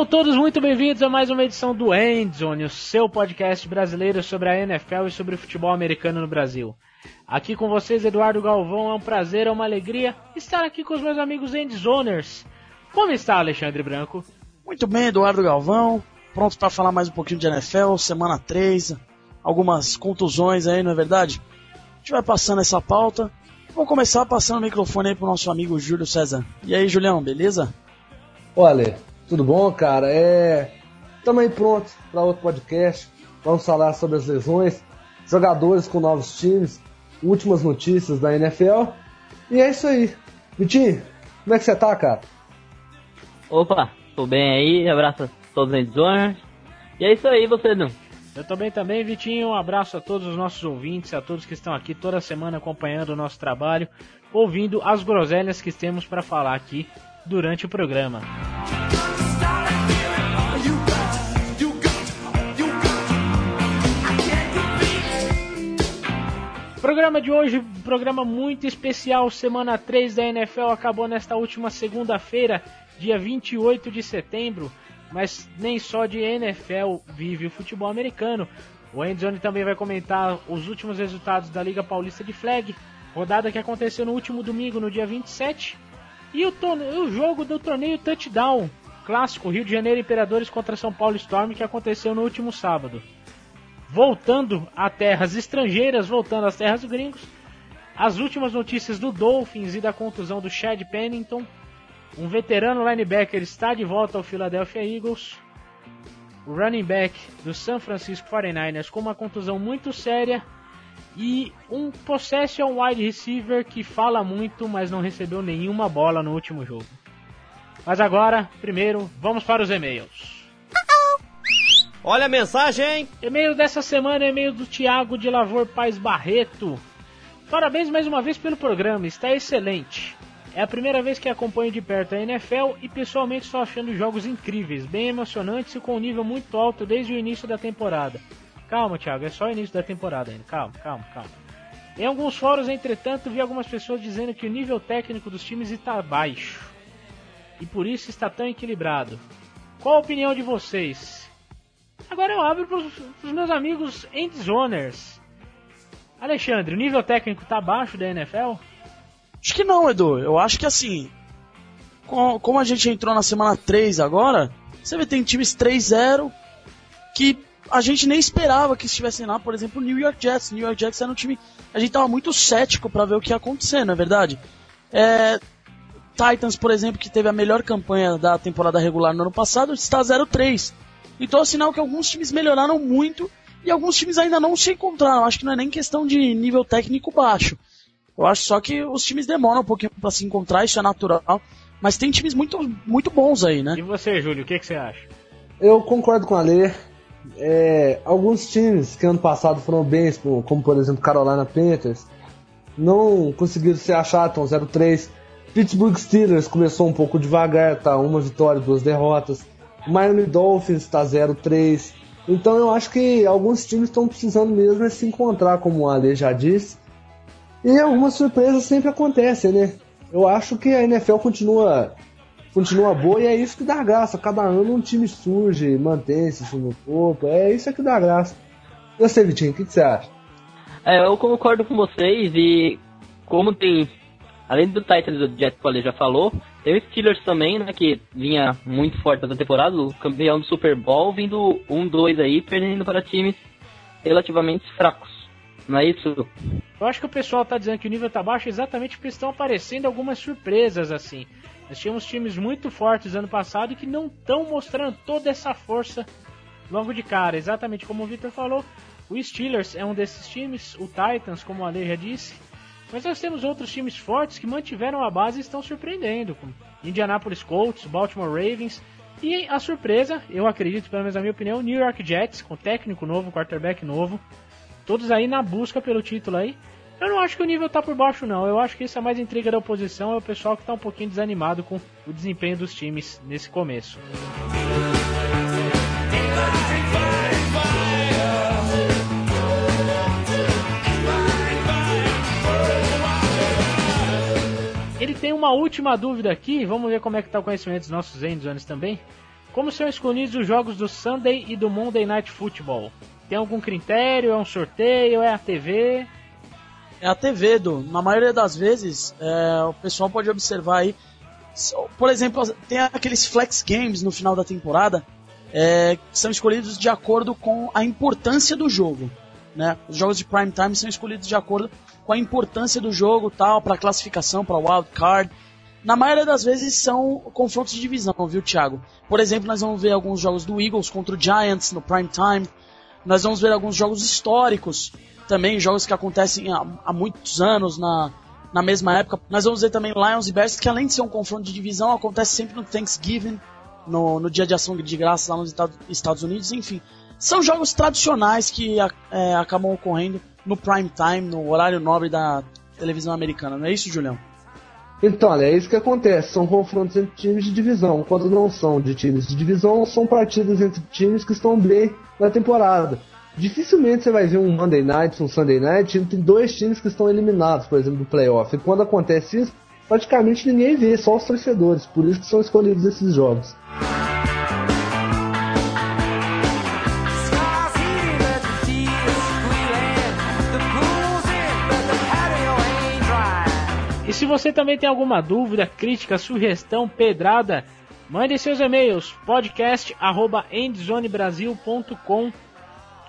Sejam todos muito bem-vindos a mais uma edição do Endzone, o seu podcast brasileiro sobre a NFL e sobre o futebol americano no Brasil. Aqui com vocês, Eduardo Galvão, é um prazer, é uma alegria estar aqui com os meus amigos Endzoners. Como está, Alexandre Branco? Muito bem, Eduardo Galvão, pronto para falar mais um pouquinho de NFL, semana 3, algumas contusões aí, não é verdade? A gente vai passando essa pauta. Vamos começar passando o microfone aí pro nosso amigo Júlio César. E aí, Julião, beleza? Olha, tudo bom, cara? É. Estamos aí prontos para outro podcast. Vamos falar sobre as lesões, jogadores com novos times, últimas notícias da NFL. E é isso aí. Vitinho, como é que você tá, cara? Opa, tô bem aí, abraço a todos os zoners. E é isso aí, você não? Eu tô bem também, Vitinho. Um abraço a todos os nossos ouvintes, a todos que estão aqui toda semana acompanhando o nosso trabalho, ouvindo as groselhas que temos para falar aqui durante o programa. Programa de hoje, programa muito especial, semana 3 da NFL acabou nesta última segunda-feira, dia 28 de setembro, mas nem só de NFL vive o futebol americano. O Endzone também vai comentar os últimos resultados da Liga Paulista de Flag, rodada que aconteceu no último domingo, no dia 27, e o, o jogo do torneio Touchdown, clássico Rio de Janeiro Imperadores contra São Paulo Storm, que aconteceu no último sábado voltando a terras estrangeiras, voltando às terras gringos. As últimas notícias do Dolphins e da contusão do Chad Pennington. Um veterano linebacker está de volta ao Philadelphia Eagles. O running back do San Francisco 49ers com uma contusão muito séria. E um possession wide receiver que fala muito, mas não recebeu nenhuma bola no último jogo. Mas agora, primeiro, vamos para os e-mails. Olha a mensagem! E-mail dessa semana, e-mail do Thiago de Lavor Paz Barreto. Parabéns mais uma vez pelo programa, está excelente. É a primeira vez que acompanho de perto a NFL e pessoalmente estou achando jogos incríveis, bem emocionantes e com um nível muito alto desde o início da temporada. Calma, Thiago, é só o início da temporada ainda. Calma, calma, calma. Em alguns fóruns, entretanto, vi algumas pessoas dizendo que o nível técnico dos times está baixo e por isso está tão equilibrado. Qual a opinião de vocês? Agora eu abro para os meus amigos endzoners. Alexandre, o nível técnico tá abaixo da NFL? Acho que não, Edu. Eu acho que assim, como a gente entrou na semana 3 agora, você vê tem times 3-0 que a gente nem esperava que estivessem lá, por exemplo, o New York Jets. New York Jets era um time. A gente tava muito cético para ver o que ia acontecer, não é verdade? É, Titans, por exemplo, que teve a melhor campanha da temporada regular no ano passado, está 0-3. Então é sinal que alguns times melhoraram muito e alguns times ainda não se encontraram. Acho que não é nem questão de nível técnico baixo. Eu acho só que os times demoram um pouquinho para se encontrar, isso é natural. Mas tem times muito, muito bons aí, né? E você, Júlio, o que, que você acha? Eu concordo com a Lê. É, alguns times que ano passado foram bem, como por exemplo Carolina Panthers, não conseguiram se achar, estão 0-3. Pittsburgh Steelers começou um pouco devagar, tá? Uma vitória, duas derrotas. Miami Dolphins está 0-3. Então eu acho que alguns times estão precisando mesmo é se encontrar, como o Ale já disse. E algumas surpresas sempre acontecem, né? Eu acho que a NFL continua continua boa e é isso que dá graça. Cada ano um time surge, mantém-se no topo. É isso que dá graça. E você, Vitinho, o que, que você acha? É, eu concordo com vocês e como tem além do Titans do Jet que o já falou, tem o Steelers também, né, que vinha muito forte na temporada, o campeão do Super Bowl, vindo 1-2 aí, perdendo para times relativamente fracos. Não é isso? Eu acho que o pessoal tá dizendo que o nível tá baixo exatamente porque estão aparecendo algumas surpresas assim. Nós tínhamos times muito fortes ano passado que não estão mostrando toda essa força logo de cara. Exatamente como o Victor falou, o Steelers é um desses times, o Titans, como a Ale já disse, mas nós temos outros times fortes que mantiveram a base e estão surpreendendo, como Indianapolis Colts, Baltimore Ravens e a surpresa, eu acredito, pelo menos na minha opinião, New York Jets, com técnico novo, quarterback novo, todos aí na busca pelo título aí. Eu não acho que o nível tá por baixo não, eu acho que isso é mais intriga da oposição, é o pessoal que tá um pouquinho desanimado com o desempenho dos times nesse começo. Ele tem uma última dúvida aqui, vamos ver como é que tá o conhecimento dos nossos endzones também. Como são escolhidos os jogos do Sunday e do Monday Night Football? Tem algum critério? É um sorteio? É a TV? É a TV, do. Na maioria das vezes, é, o pessoal pode observar aí. Por exemplo, tem aqueles flex games no final da temporada é, que são escolhidos de acordo com a importância do jogo. Né? Os jogos de prime time são escolhidos de acordo com a importância do jogo, tal, para classificação, para wild card na maioria das vezes são confrontos de divisão, viu, Thiago? Por exemplo, nós vamos ver alguns jogos do Eagles contra o Giants no prime time. Nós vamos ver alguns jogos históricos, também jogos que acontecem há, há muitos anos na, na mesma época. Nós vamos ver também Lions e Bears, que além de ser um confronto de divisão, acontece sempre no Thanksgiving, no, no dia de ação de graça lá nos Estados Unidos, enfim. São jogos tradicionais que é, acabam ocorrendo no prime time, no horário nobre da televisão americana, não é isso, Julião? Então, olha, é isso que acontece. São confrontos entre times de divisão. Quando não são de times de divisão, são partidas entre times que estão bem na temporada. Dificilmente você vai ver um Monday Night, um Sunday Night entre dois times que estão eliminados, por exemplo, do playoff. E quando acontece isso, praticamente ninguém vê, só os torcedores. Por isso que são escolhidos esses jogos. se você também tem alguma dúvida, crítica, sugestão, pedrada, mande seus e-mails podcast@endzonebrasil.com.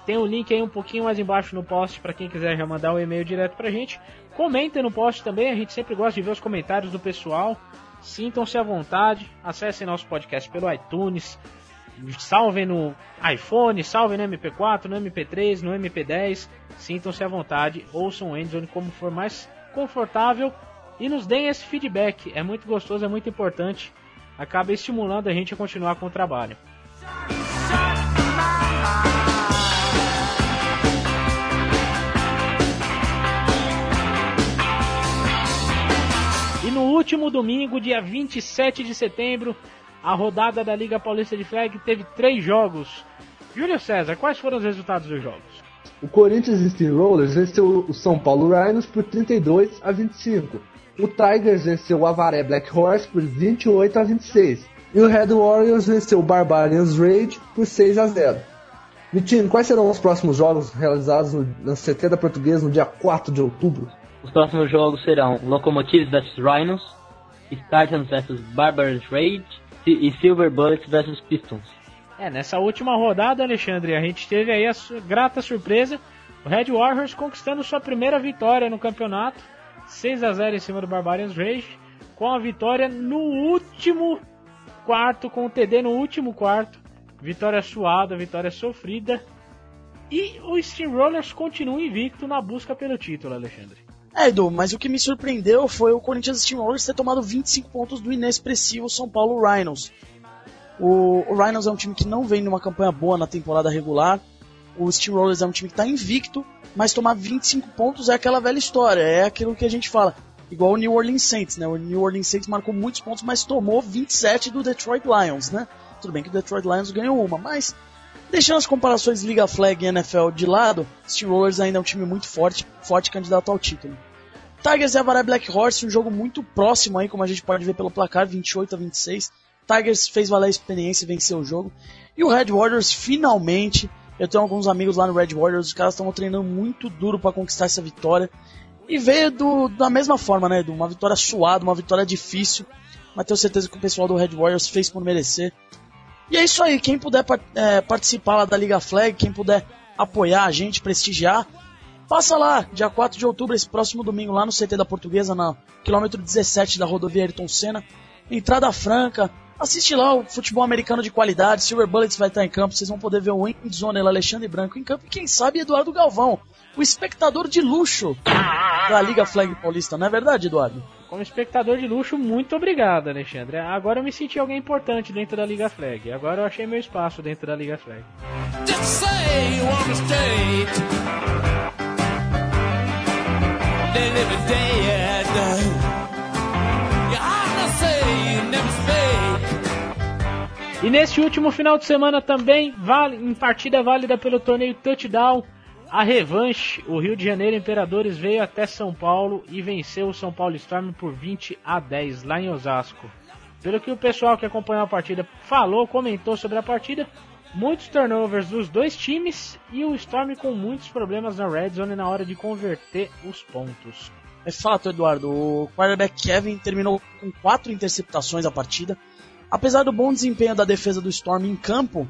Tem um link aí um pouquinho mais embaixo no post para quem quiser já mandar um e-mail direto pra gente. Comentem no post também, a gente sempre gosta de ver os comentários do pessoal. Sintam-se à vontade, acessem nosso podcast pelo iTunes, salvem no iPhone, salvem no MP4, no MP3, no MP10. Sintam-se à vontade, ouçam o Endzone como for mais confortável e nos deem esse feedback. É muito gostoso, é muito importante. Acaba estimulando a gente a continuar com o trabalho. E no último domingo, dia 27 de setembro, a rodada da Liga Paulista de Flag teve três jogos. Júlio César, quais foram os resultados dos jogos? O Corinthians Steamrollers venceu o São Paulo Rhinos por 32 a 25. O Tigers venceu o Avaré Black Horse por 28 a 26. E o Red Warriors venceu o Barbarians Rage por 6 a 0. Vitinho, quais serão os próximos jogos realizados na CT da Portuguesa no dia 4 de outubro? Os próximos jogos serão Locomotives vs Rhinos, Spartans vs Barbarians Rage e Silver Bullets vs Pistons. É, nessa última rodada, Alexandre, a gente teve aí a grata surpresa, o Red Warriors conquistando sua primeira vitória no campeonato 6 a 0 em cima do Barbarians Rage, com a vitória no último quarto, com o TD no último quarto. Vitória suada, vitória sofrida. E o Steamrollers continua invicto na busca pelo título, Alexandre. É, Edu, mas o que me surpreendeu foi o Corinthians Steamrollers ter tomado 25 pontos do inexpressivo São Paulo Rhinos. O, o Rhinos é um time que não vem numa campanha boa na temporada regular. O Steamrollers é um time que está invicto mas tomar 25 pontos é aquela velha história, é aquilo que a gente fala. Igual o New Orleans Saints, né? O New Orleans Saints marcou muitos pontos, mas tomou 27 do Detroit Lions, né? Tudo bem que o Detroit Lions ganhou uma, mas deixando as comparações Liga Flag e NFL de lado, Steelers ainda é um time muito forte, forte candidato ao título. Tigers e Avaré Black Horse, um jogo muito próximo aí, como a gente pode ver pelo placar, 28 a 26. Tigers fez valer a experiência e venceu o jogo. E o Red Warriors finalmente eu tenho alguns amigos lá no Red Warriors, os caras estão treinando muito duro para conquistar essa vitória. E veio do, da mesma forma, né, Edu? Uma vitória suada, uma vitória difícil. Mas tenho certeza que o pessoal do Red Warriors fez por merecer. E é isso aí, quem puder é, participar lá da Liga Flag, quem puder apoiar a gente, prestigiar, passa lá, dia 4 de outubro, esse próximo domingo, lá no CT da Portuguesa, na quilômetro 17 da rodovia Ayrton Senna. Entrada franca, Assiste lá o futebol americano de qualidade. Silver Bullets vai estar em campo. Vocês vão poder ver o Endzone, Alexandre Branco em campo. E quem sabe Eduardo Galvão, o espectador de luxo da Liga Flag Paulista. Não é verdade, Eduardo? Como espectador de luxo, muito obrigado, Alexandre. Agora eu me senti alguém importante dentro da Liga Flag. Agora eu achei meu espaço dentro da Liga Flag. Just say you wanna stay. E neste último final de semana também, vale, em partida válida pelo torneio Touchdown, a revanche, o Rio de Janeiro Imperadores veio até São Paulo e venceu o São Paulo Storm por 20 a 10 lá em Osasco. Pelo que o pessoal que acompanhou a partida falou, comentou sobre a partida, muitos turnovers dos dois times e o Storm com muitos problemas na red zone na hora de converter os pontos. É fato, Eduardo. O quarterback Kevin terminou com quatro interceptações a partida. Apesar do bom desempenho da defesa do Storm em campo,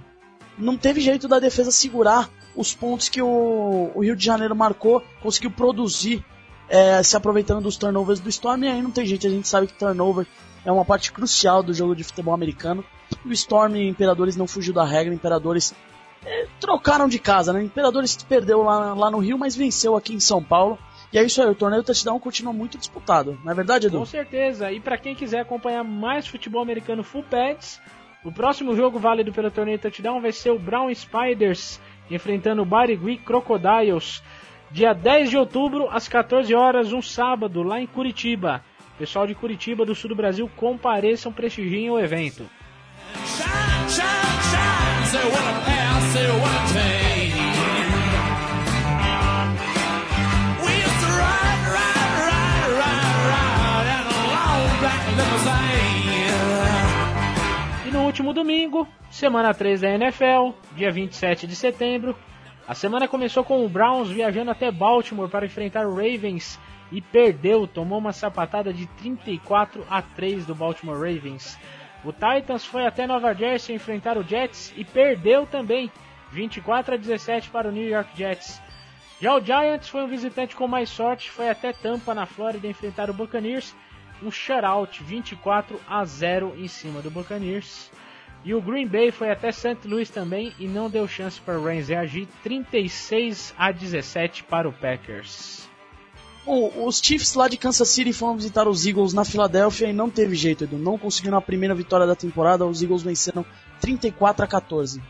não teve jeito da defesa segurar os pontos que o, o Rio de Janeiro marcou, conseguiu produzir, é, se aproveitando dos turnovers do Storm. E aí não tem jeito, a gente sabe que turnover é uma parte crucial do jogo de futebol americano. O Storm e Imperadores não fugiu da regra, Imperadores é, trocaram de casa, né? Imperadores perdeu lá, lá no Rio, mas venceu aqui em São Paulo. E é isso aí, o torneio touchdown continua muito disputado, não é verdade, Edu? Com certeza. E para quem quiser acompanhar mais futebol americano full pads, o próximo jogo válido pelo torneio touchdown vai ser o Brown Spiders enfrentando o Barigui Crocodiles, dia 10 de outubro, às 14 horas, um sábado, lá em Curitiba. Pessoal de Curitiba, do sul do Brasil, compareçam, prestigiem o evento. Shine, último domingo, semana 3 da NFL, dia 27 de setembro. A semana começou com o Browns viajando até Baltimore para enfrentar o Ravens e perdeu, tomou uma sapatada de 34 a 3 do Baltimore Ravens. O Titans foi até Nova Jersey enfrentar o Jets e perdeu também, 24 a 17 para o New York Jets. Já o Giants foi um visitante com mais sorte, foi até Tampa na Flórida enfrentar o Buccaneers, um shutout 24 a 0 em cima do Buccaneers. E o Green Bay foi até St. Louis também e não deu chance para o Rams reagir 36 a 17 para o Packers. Bom, os Chiefs lá de Kansas City foram visitar os Eagles na Filadélfia e não teve jeito, Edu. Não conseguiram a primeira vitória da temporada, os Eagles venceram 34 a 14.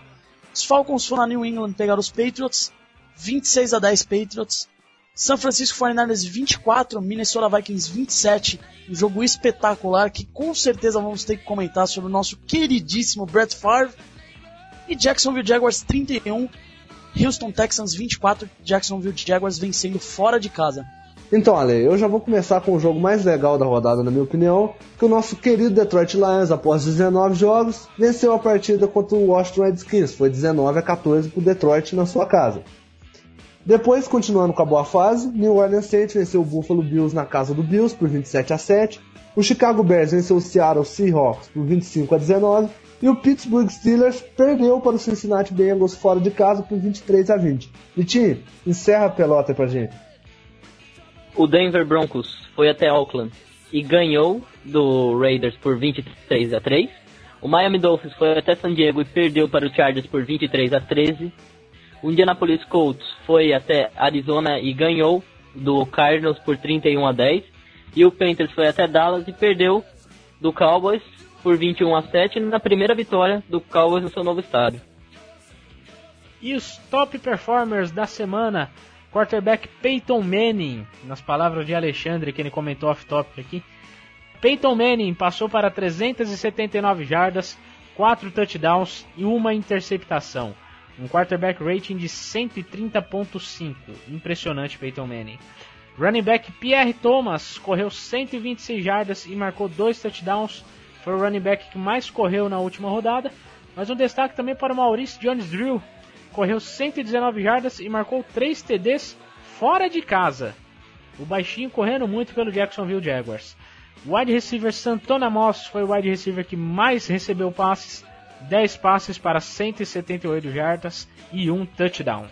Os Falcons foram a New England pegar os Patriots, 26 a 10 Patriots. San Francisco 49ers 24, Minnesota Vikings 27. Um jogo espetacular que com certeza vamos ter que comentar sobre o nosso queridíssimo Brett Favre. E Jacksonville Jaguars 31, Houston Texans 24, Jacksonville Jaguars vencendo fora de casa. Então, Ale, eu já vou começar com o jogo mais legal da rodada, na minha opinião, que o nosso querido Detroit Lions, após 19 jogos, venceu a partida contra o Washington Redskins. Foi 19 a 14 para o Detroit na sua casa. Depois, continuando com a boa fase, New Orleans Saints venceu o Buffalo Bills na casa do Bills por 27 a 7. O Chicago Bears venceu o Seattle Seahawks por 25 a 19 e o Pittsburgh Steelers perdeu para o Cincinnati Bengals fora de casa por 23 a 20. Vitinho, encerra a pelota pra gente. O Denver Broncos foi até Auckland e ganhou do Raiders por 23 a 3. O Miami Dolphins foi até San Diego e perdeu para o Chargers por 23 a 13. O Indianapolis Colts foi até Arizona e ganhou do Cardinals por 31 a 10. E o Panthers foi até Dallas e perdeu do Cowboys por 21 a 7 na primeira vitória do Cowboys no seu novo estádio. E os top performers da semana, quarterback Peyton Manning, nas palavras de Alexandre que ele comentou off-topic aqui. Peyton Manning passou para 379 jardas, 4 touchdowns e uma interceptação. Um quarterback rating de 130.5. Impressionante Peyton Manning. Running back Pierre Thomas correu 126 jardas e marcou dois touchdowns. Foi o running back que mais correu na última rodada. Mas um destaque também para o Maurice Jones-Drew. Correu 119 jardas e marcou 3 TDs fora de casa. O baixinho correndo muito pelo Jacksonville Jaguars. O wide receiver Santona Moss foi o wide receiver que mais recebeu passes 10 passes para 178 jardas e um touchdown.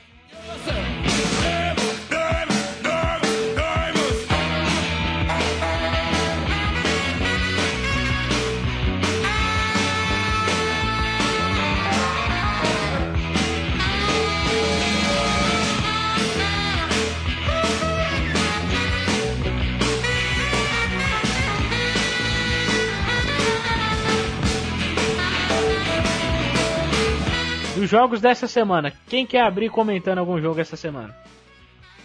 Jogos dessa semana, quem quer abrir comentando algum jogo essa semana?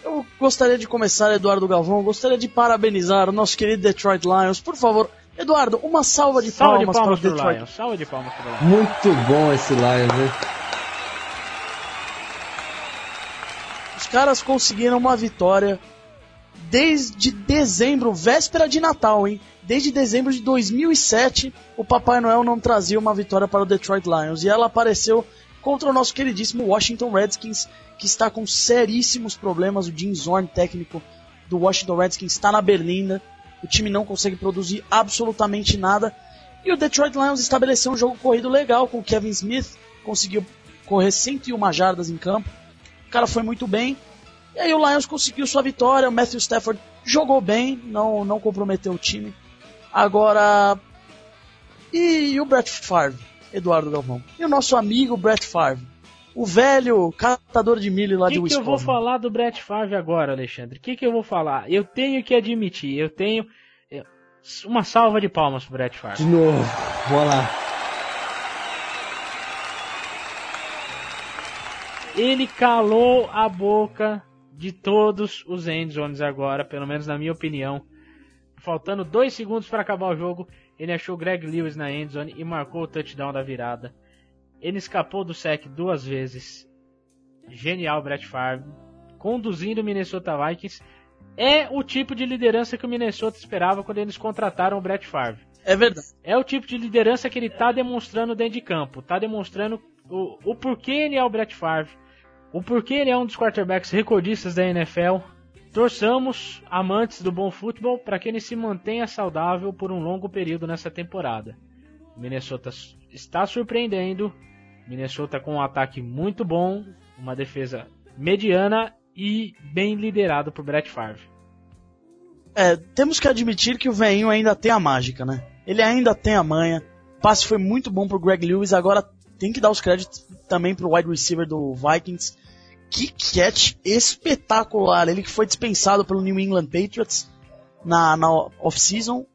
Eu gostaria de começar, Eduardo Galvão. gostaria de parabenizar o nosso querido Detroit Lions. Por favor, Eduardo, uma salva de salva palmas, de palmas para o Detroit. Lions. Salva de palmas para o Lions. Muito bom esse Lions, né? Os caras conseguiram uma vitória desde dezembro, véspera de Natal, hein? Desde dezembro de 2007, o Papai Noel não trazia uma vitória para o Detroit Lions. E ela apareceu contra o nosso queridíssimo Washington Redskins, que está com seríssimos problemas. O Jim Zorn, técnico do Washington Redskins, está na Berlinda. O time não consegue produzir absolutamente nada. E o Detroit Lions estabeleceu um jogo corrido legal com o Kevin Smith, conseguiu correr 101 jardas em campo. O cara foi muito bem. E aí o Lions conseguiu sua vitória, o Matthew Stafford jogou bem, não, não comprometeu o time. Agora. E, e o Brett Favre, Eduardo Galvão? E o nosso amigo Brett Favre? O velho catador de milho lá que de Wisconsin. O que eu vou falar do Brett Favre agora, Alexandre? O que, que eu vou falar? Eu tenho que admitir, eu tenho. Uma salva de palmas pro Brett Favre. De novo, vamos lá. Ele calou a boca de todos os endzones agora, pelo menos na minha opinião. Faltando dois segundos para acabar o jogo, ele achou Greg Lewis na endzone e marcou o touchdown da virada. Ele escapou do sec duas vezes. Genial, Brett Favre. Conduzindo o Minnesota Vikings. É o tipo de liderança que o Minnesota esperava quando eles contrataram o Brett Favre. É verdade. É o tipo de liderança que ele está demonstrando dentro de campo. Está demonstrando o, o porquê ele é o Brett Favre o porquê ele é um dos quarterbacks recordistas da NFL. Torçamos, amantes do bom futebol, para que ele se mantenha saudável por um longo período nessa temporada. Minnesota está surpreendendo. Minnesota com um ataque muito bom, uma defesa mediana e bem liderado por Brett Favre. É, temos que admitir que o veinho ainda tem a mágica, né? Ele ainda tem a manha. O passe foi muito bom pro Greg Lewis, agora tem que dar os créditos também pro wide receiver do Vikings, que catch espetacular. Ele que foi dispensado pelo New England Patriots na, na off-season.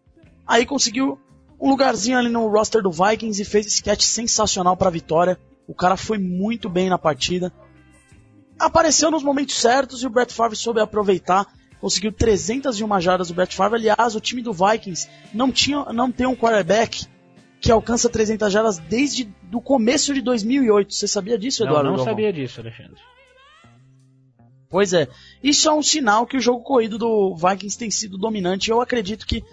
Aí conseguiu um lugarzinho ali no roster do Vikings e fez esse catch sensacional para a vitória. O cara foi muito bem na partida. Apareceu nos momentos certos e o Brett Favre soube aproveitar. Conseguiu 301 jardas do Brett Favre. Aliás, o time do Vikings não, tinha, não tem um quarterback que alcança 300 jardas desde o começo de 2008. Você sabia disso, Eduardo? Não, não sabia disso, Alexandre. Pois é, isso é um sinal que o jogo corrido do Vikings tem sido dominante. Eu acredito que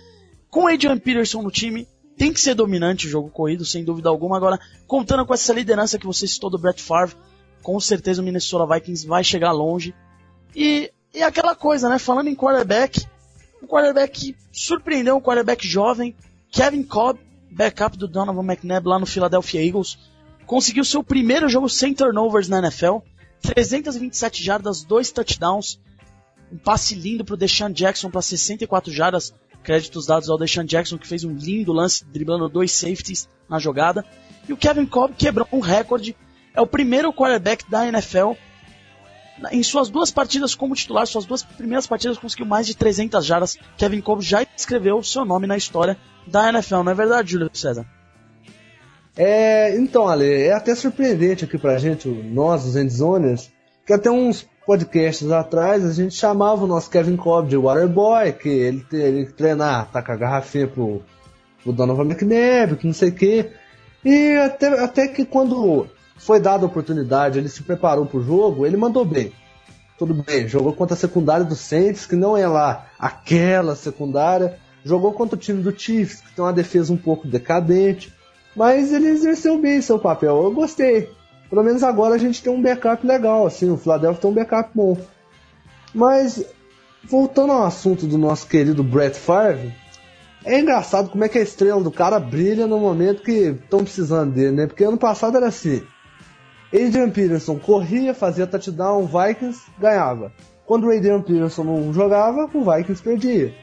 com o Adrian Peterson no time tem que ser dominante o jogo corrido, sem dúvida alguma. Agora, contando com essa liderança que você citou do Brett Favre, com certeza o Minnesota Vikings vai chegar longe. E, e aquela coisa, né? Falando em quarterback, um quarterback surpreendeu, um quarterback jovem, Kevin Cobb, backup do Donovan McNabb lá no Philadelphia Eagles, conseguiu seu primeiro jogo sem turnovers na NFL 327 jardas, dois touchdowns, um passe lindo para o Deshaun Jackson para 64 jardas, créditos dados ao Deshaun Jackson que fez um lindo lance driblando dois safeties na jogada. E o Kevin Cobb quebrou um recorde, é o primeiro quarterback da NFL em suas duas partidas como titular, suas duas primeiras partidas conseguiu mais de 300 jardas. Kevin Cobb já escreveu seu nome na história da NFL, não é verdade, Júlio César? É, então, Ale, é até surpreendente aqui pra gente, nós, os endzoners, que até uns podcasts atrás a gente chamava o nosso Kevin Cobb de Waterboy, que ele, ele treinar, tacar a garrafinha pro, pro Donovan McNabb, que não sei o quê. E até, até que quando foi dada a oportunidade, ele se preparou pro jogo, ele mandou bem. Tudo bem, jogou contra a secundária do Saints, que não é lá aquela secundária. Jogou contra o time do Chiefs, que tem uma defesa um pouco decadente. Mas ele exerceu bem seu papel, eu gostei. Pelo menos agora a gente tem um backup legal, assim, o Philadelphia tem um backup bom. Mas, voltando ao assunto do nosso querido Brett Favre, é engraçado como é que a estrela do cara brilha no momento que estão precisando dele, né? Porque ano passado era assim. Adrian Peterson corria, fazia touchdown, o Vikings ganhava. Quando o Adrian Peterson não jogava, o Vikings perdia.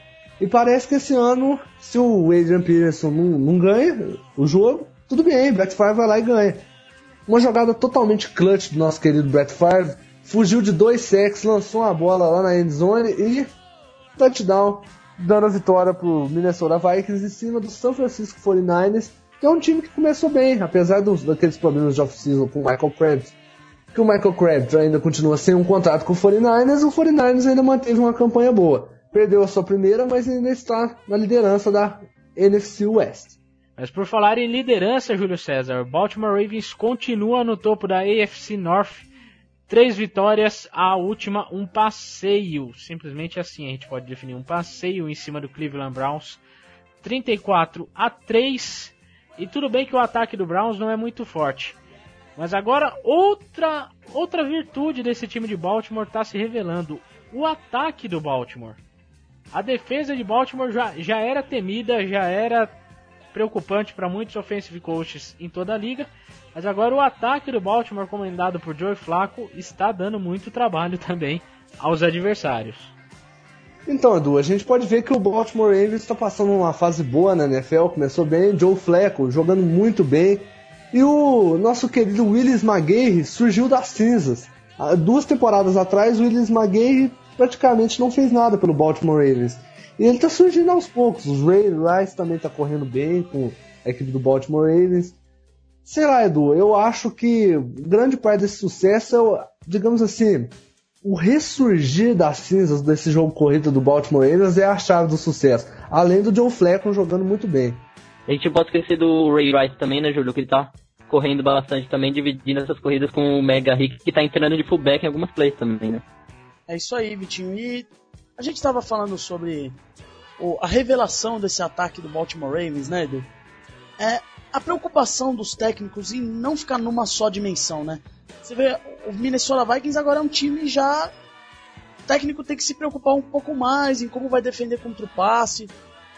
E parece que esse ano, se o Adrian Peterson não, não ganha o jogo, tudo bem, Brett Favre vai lá e ganha. Uma jogada totalmente clutch do nosso querido Brett Favre. Fugiu de dois sacks, lançou uma bola lá na endzone e touchdown, dando a vitória pro Minnesota Vikings em cima do San Francisco 49ers, que é um time que começou bem, apesar dos, daqueles problemas de off-season com o Michael Krabs. Que o Michael Krabs ainda continua sem um contrato com o 49ers, o 49ers ainda manteve uma campanha boa perdeu a sua primeira, mas ainda está na liderança da NFC West. Mas por falar em liderança, Júlio César, o Baltimore Ravens continua no topo da AFC North Três vitórias, a última um passeio. Simplesmente assim a gente pode definir um passeio em cima do Cleveland Browns. 34 a 3. E tudo bem que o ataque do Browns não é muito forte. Mas agora outra outra virtude desse time de Baltimore está se revelando. O ataque do Baltimore. A defesa de Baltimore já, já era temida, já era preocupante para muitos offensive coaches em toda a liga. Mas agora o ataque do Baltimore, comandado por Joe Flacco, está dando muito trabalho também aos adversários. Então, Edu, a gente pode ver que o Baltimore Ravens está passando uma fase boa na NFL, começou bem, Joe Flacco jogando muito bem, e o nosso querido Willis McGahee surgiu das cinzas. Duas temporadas atrás, o Willis McGahee praticamente não fez nada pelo Baltimore Ravens. E ele está surgindo aos poucos. Os Ray Rice também está correndo bem com a equipe do Baltimore Ravens. Sei lá, Edu, eu acho que grande parte desse sucesso é, digamos assim, o ressurgir das cinzas desse jogo corrido do Baltimore Ravens é a chave do sucesso. Além do Joe Flacco jogando muito bem. A gente pode esquecer do Ray Rice também, né, Júlio? Que ele tá correndo bastante também, dividindo essas corridas com o Mega Rick, que tá entrando de fullback em algumas plays também, né? É isso aí, Vitinho. E a gente tava falando sobre o, a revelação desse ataque do Baltimore Ravens, né, Edu? É, a preocupação dos técnicos em não ficar numa só dimensão, né? Você vê, o Minnesota Vikings agora é um time já. O técnico tem que se preocupar um pouco mais em como vai defender contra o passe.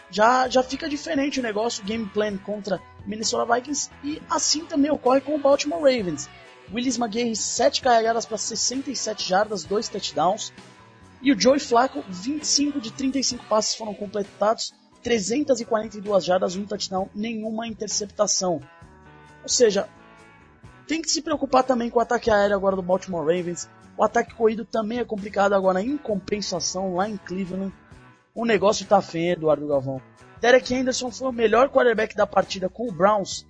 Já, já fica diferente o negócio, o game plan contra Minnesota Vikings. E assim também ocorre com o Baltimore Ravens. Willis McGahee, 7 carregadas para 67 jardas, 2 touchdowns. E o Joey Flacco, 25 de 35 passes foram completados 342 jardas, um touchdown, nenhuma interceptação. Ou seja, tem que se preocupar também com o ataque aéreo agora do Baltimore Ravens. O ataque corrido também é complicado agora em compensação lá em Cleveland. O negócio tá feio, Eduardo Galvão. Derek Henderson foi o melhor quarterback da partida com o Browns.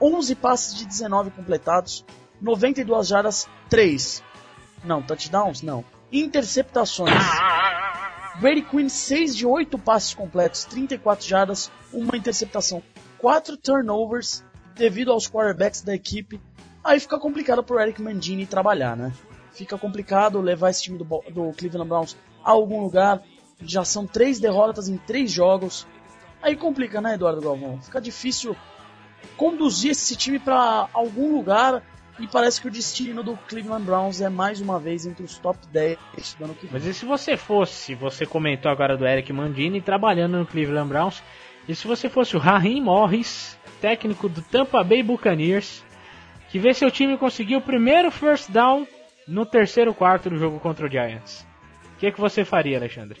11 passes de 19 completados, 92 jardas, 3. Não, touchdowns? Não. Interceptações. Brady Quinn, 6 de 8 passes completos, 34 jardas, uma interceptação, 4 turnovers devido aos quarterbacks da equipe. Aí fica complicado pro Eric Mangini trabalhar, né? Fica complicado levar esse time do, do Cleveland Browns a algum lugar. Já são três derrotas em três jogos. Aí complica, né, Eduardo Galvão? Fica difícil conduzir esse time para algum lugar e parece que o destino do Cleveland Browns é mais uma vez entre os top 10 do ano que vem. Mas e se você fosse, você comentou agora do Eric Mandini trabalhando no Cleveland Browns, e se você fosse o Raheem Morris, técnico do Tampa Bay Buccaneers, que vê seu time conseguir o primeiro first down no terceiro quarto do jogo contra o Giants. O que, é que você faria, Alexandre?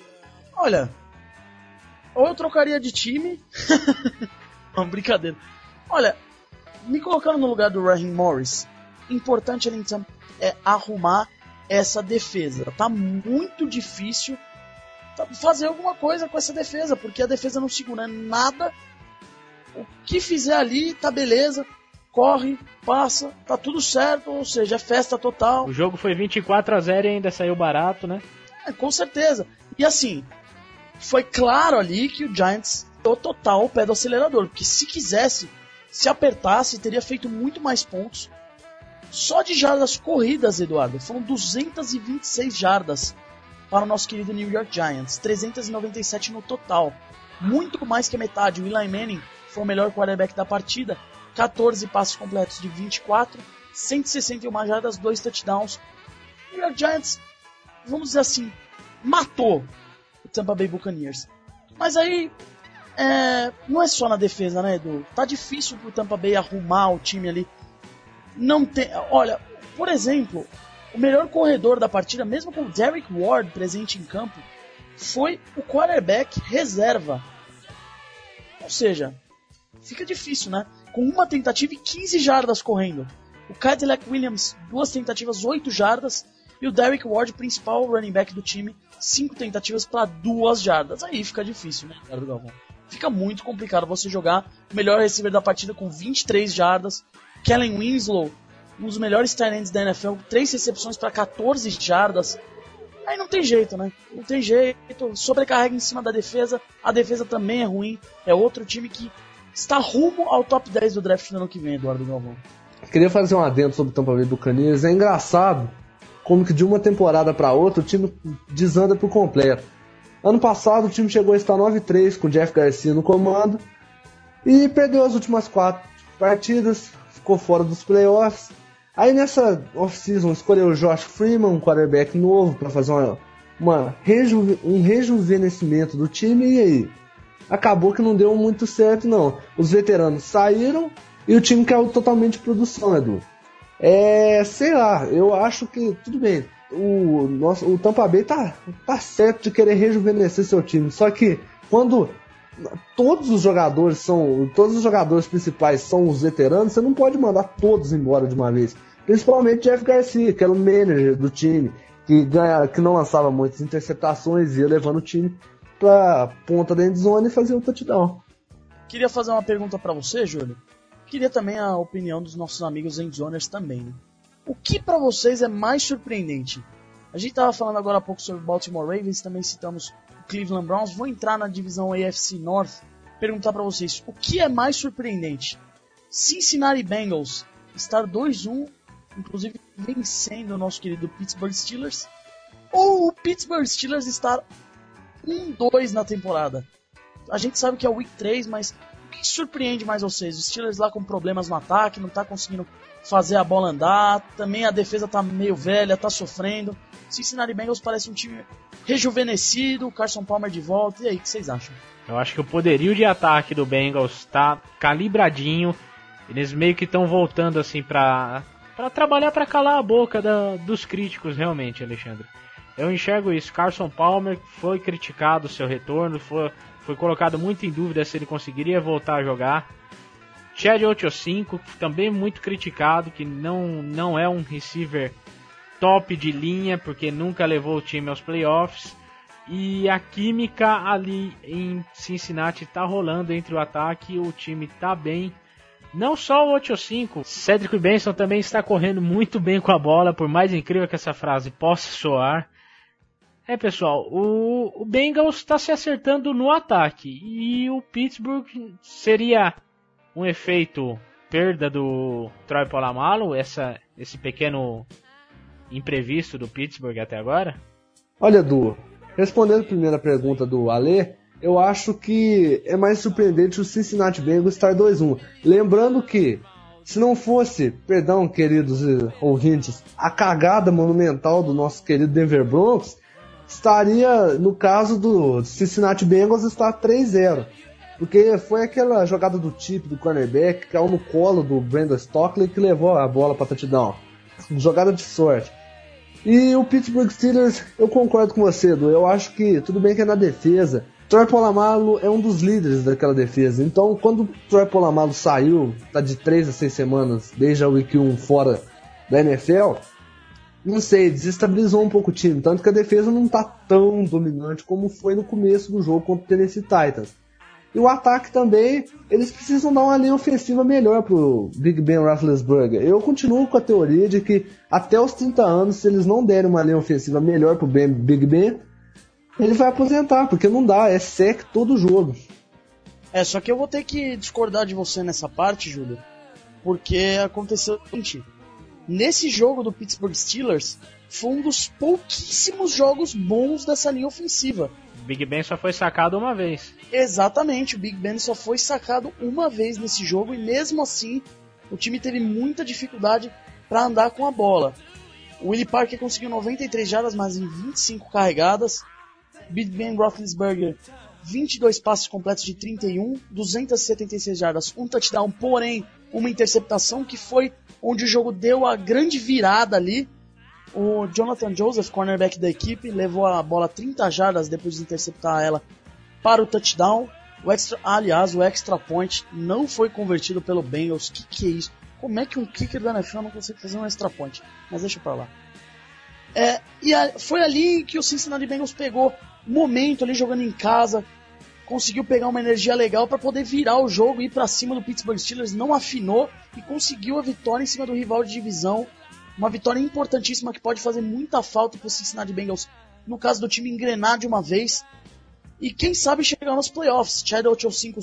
Olha, ou eu trocaria de time. Não, brincadeira. Olha, me colocando no lugar do Raheem Morris, importante ali então é arrumar essa defesa. Tá muito difícil fazer alguma coisa com essa defesa, porque a defesa não segura nada. O que fizer ali tá beleza, corre, passa, tá tudo certo, ou seja, é festa total. O jogo foi 24 a 0 e ainda saiu barato, né? É, com certeza. E assim, foi claro ali que o Giants deu total o pé do acelerador, porque se quisesse, se apertasse, teria feito muito mais pontos só de jardas corridas, Eduardo, foram 226 jardas para o nosso querido New York Giants, 397 no total. Muito mais que a metade. O Eli Manning foi o melhor quarterback da partida, 14 passos completos de 24, 161 jardas, 2 touchdowns. O New York Giants, vamos dizer assim, matou o Tampa Bay Buccaneers. Mas aí, é, não é só na defesa, né, Edu? Tá difícil pro Tampa Bay arrumar o time ali não tem. Olha, por exemplo, o melhor corredor da partida, mesmo com o Derek Ward presente em campo, foi o quarterback reserva. Ou seja, fica difícil, né? Com uma tentativa e 15 jardas correndo. O Cadillac Williams, duas tentativas, 8 jardas. E o Derek Ward, principal running back do time, cinco tentativas para duas jardas. Aí fica difícil, né, Ricardo Galvão? Fica muito complicado você jogar o melhor receiver da partida com 23 jardas, Kellen Winslow, um dos melhores tight da NFL, três recepções para 14 jardas. Aí não tem jeito, né? Não tem jeito. Sobrecarrega em cima da defesa. A defesa também é ruim. É outro time que está rumo ao top 10 do draft no ano que vem, Eduardo Galvão. Queria fazer um adendo sobre o Tampa Bay Buccaneers. É engraçado como que de uma temporada para outra o time desanda por completo. Ano passado o time chegou a estar 9-3 com o Jeff Garcia no comando e perdeu as últimas quatro partidas, ficou fora dos playoffs. Aí nessa off-season escolheu o Josh Freeman, um quarterback novo, para fazer uma, uma um rejuvenescimento do time e aí acabou que não deu muito certo não. Os veteranos saíram e o time caiu totalmente de produção, Edu. É, sei lá, eu acho que tudo bem. O nosso o Tampa Bay tá tá certo de querer rejuvenescer seu time, só que quando todos os jogadores são. Todos os jogadores principais são os veteranos, você não pode mandar todos embora de uma vez. Principalmente Jeff Garcia, que era o manager do time, que, ganha, que não lançava muitas interceptações, ia levando o time pra ponta da endzone e fazia o touchdown. Queria fazer uma pergunta para você, Júlio. Queria também a opinião dos nossos amigos endzoners também. O que para vocês é mais surpreendente? A gente tava falando agora há pouco sobre Baltimore Ravens, também citamos Cleveland Browns, vou entrar na divisão AFC North, perguntar para vocês, o que é mais surpreendente? Cincinnati Bengals estar 2-1, inclusive vencendo o nosso querido Pittsburgh Steelers, ou o Pittsburgh Steelers estar 1-2 na temporada? A gente sabe que é o Week 3, mas surpreende mais vocês? Os Steelers lá com problemas no ataque, não tá conseguindo fazer a bola andar, também a defesa tá meio velha, tá sofrendo. Cincinnati Bengals parece um time rejuvenescido, Carson Palmer de volta. E aí, o que vocês acham? Eu acho que o poderio de ataque do Bengals está calibradinho. Eles meio que estão voltando assim para para trabalhar para calar a boca da, dos críticos realmente, Alexandre. Eu enxergo isso. Carson Palmer foi criticado o seu retorno, foi, foi colocado muito em dúvida se ele conseguiria voltar a jogar. Chad 85 também muito criticado, que não, não é um receiver top de linha, porque nunca levou o time aos playoffs. E a química ali em Cincinnati tá rolando entre o ataque o time tá bem. Não só o 8-5, Cedric Benson também está correndo muito bem com a bola, por mais incrível que essa frase possa soar. É pessoal, o, o Bengals está se acertando no ataque e o Pittsburgh seria um efeito perda do Troy Polamalu, essa, esse pequeno imprevisto do Pittsburgh até agora? Olha, Edu, respondendo a primeira pergunta do Ale, eu acho que é mais surpreendente o Cincinnati Bengals estar 2-1. Lembrando que, se não fosse, perdão, queridos ouvintes, a cagada monumental do nosso querido Denver Broncos, estaria, no caso do Cincinnati Bengals, estar 3-0. Porque foi aquela jogada do tipo do cornerback, que caiu no colo do Brandon Stockley que levou a bola para touchdown. Jogada de sorte. E o Pittsburgh Steelers, eu concordo com você, Edu. Eu acho que tudo bem que é na defesa. Troy Polamalu é um dos líderes daquela defesa. Então, quando o Troy Polamalu saiu, tá de 3 a 6 semanas, desde a Week 1 fora da NFL, não sei, desestabilizou um pouco o time. Tanto que a defesa não tá tão dominante como foi no começo do jogo contra o Tennessee Titans. E o ataque também, eles precisam dar uma linha ofensiva melhor pro Big Ben Roethlisberger. Eu continuo com a teoria de que até os 30 anos, se eles não derem uma linha ofensiva melhor pro ben, Big Ben, ele vai aposentar, porque não dá, é sec todo jogo. É, só que eu vou ter que discordar de você nessa parte, Júlio, porque aconteceu o seguinte, nesse jogo do Pittsburgh Steelers, foi um dos pouquíssimos jogos bons dessa linha ofensiva. Big Ben só foi sacado uma vez. Exatamente, o Big Ben só foi sacado uma vez nesse jogo e mesmo assim o time teve muita dificuldade para andar com a bola. O Willie Parker conseguiu 93 jardas, mas em 25 carregadas. Big Ben Roethlisberger 22 passes completos de 31, 276 jardas, um touchdown, porém uma interceptação que foi onde o jogo deu a grande virada ali o Jonathan Joseph, cornerback da equipe, levou a bola 30 jardas depois de interceptar ela para o touchdown. O extra, aliás, o extra point não foi convertido pelo Bengals. Que que é isso? Como é que um kicker da NFL não consegue fazer um extra point? Mas deixa pra lá. É, e a, foi ali que o Cincinnati Bengals pegou momento ali jogando em casa, conseguiu pegar uma energia legal para poder virar o jogo e ir para cima do Pittsburgh Steelers, não afinou e conseguiu a vitória em cima do rival de divisão uma vitória importantíssima que pode fazer muita falta para o Cincinnati Bengals, no caso do time engrenar de uma vez. E quem sabe chegar nos playoffs. Chad 85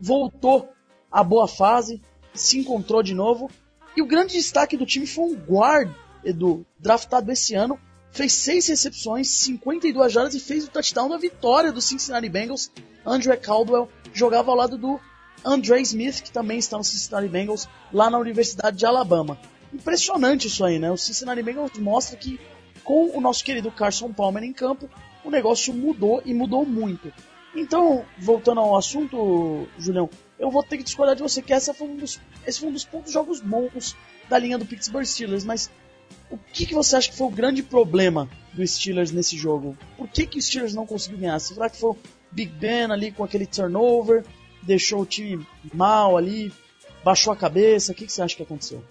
voltou à boa fase, se encontrou de novo. E o grande destaque do time foi um guard Edu, draftado esse ano, fez 6 recepções, 52 jardas e fez o touchdown da vitória do Cincinnati Bengals. Andrew Caldwell jogava ao lado do Andre Smith, que também está no Cincinnati Bengals, lá na Universidade de Alabama. Impressionante isso aí, né? O Cincinnati Bengals mostra que com o nosso querido Carson Palmer em campo, o negócio mudou e mudou muito. Então, voltando ao assunto, Julião, eu vou ter que discordar de você que essa foi um dos, esse foi um dos pontos jogos bons da linha do Pittsburgh Steelers, mas o que, que você acha que foi o grande problema do Steelers nesse jogo? Por que, que o Steelers não conseguiu ganhar? Será que foi o Big Ben ali com aquele turnover, deixou o time mal ali, baixou a cabeça? O que, que você acha que aconteceu?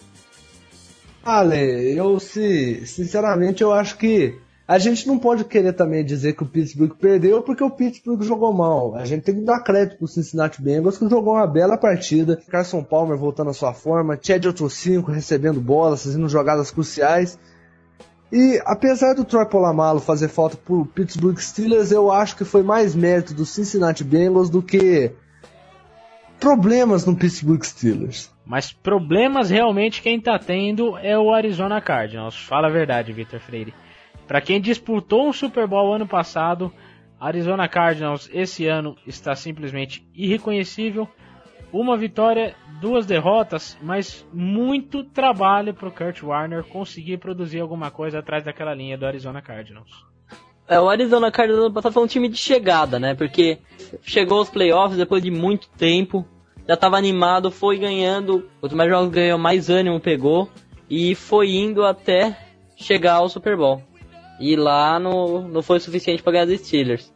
Ale, eu se, sinceramente eu acho que a gente não pode querer também dizer que o Pittsburgh perdeu porque o Pittsburgh jogou mal. A gente tem que dar crédito pro Cincinnati Bengals que jogou uma bela partida. Carson Palmer voltando à sua forma, Chad Otocinco recebendo bolas, fazendo jogadas cruciais. E apesar do Troy Polamalu fazer falta pro Pittsburgh Steelers, eu acho que foi mais mérito do Cincinnati Bengals do que problemas no Pittsburgh Steelers. Mas problemas realmente quem tá tendo é o Arizona Cardinals. Fala a verdade, Victor Freire. Para quem disputou um Super Bowl ano passado, Arizona Cardinals esse ano está simplesmente irreconhecível. Uma vitória, duas derrotas, mas muito trabalho para o Kurt Warner conseguir produzir alguma coisa atrás daquela linha do Arizona Cardinals. É, o Arizona Cardinals ano foi um time de chegada, né? Porque chegou aos playoffs depois de muito tempo, já estava animado, foi ganhando, quanto mais jogos ganhou, mais ânimo pegou e foi indo até chegar ao Super Bowl. E lá não, não foi suficiente para ganhar dos Steelers.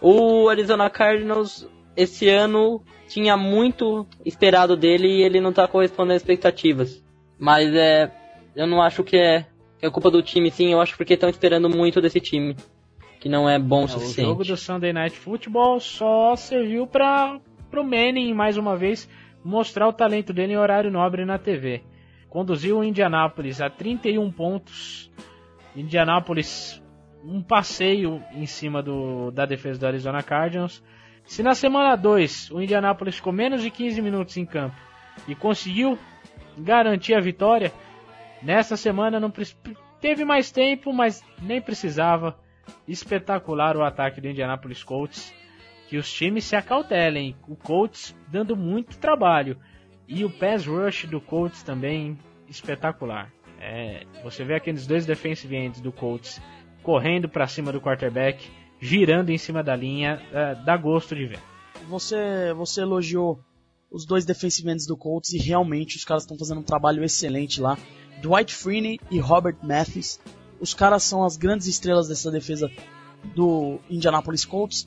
O Arizona Cardinals esse ano tinha muito esperado dele e ele não está correspondendo às expectativas. Mas é, eu não acho que é, que é culpa do time, sim. Eu acho porque estão esperando muito desse time, que não é bom o É, suficiente. O jogo do Sunday Night Football só serviu para o Manning mais uma vez mostrar o talento dele em horário nobre na TV. Conduziu o Indianapolis a 31 pontos. Indianapolis um passeio em cima do, da defesa do Arizona Cardinals. Se na semana 2 o Indianapolis ficou menos de 15 minutos em campo e conseguiu garantir a vitória, nessa semana não teve mais tempo, mas nem precisava. Espetacular o ataque do Indianapolis Colts. Que os times se acautelem. O Colts dando muito trabalho. E o pass rush do Colts também espetacular. É, você vê aqueles dois defensive ends do Colts correndo para cima do quarterback, girando em cima da linha, é, dá gosto de ver. Você, você elogiou os dois defensive ends do Colts e realmente os caras estão fazendo um trabalho excelente lá. Dwight Freeney e Robert Mathis, os caras são as grandes estrelas dessa defesa do Indianapolis Colts.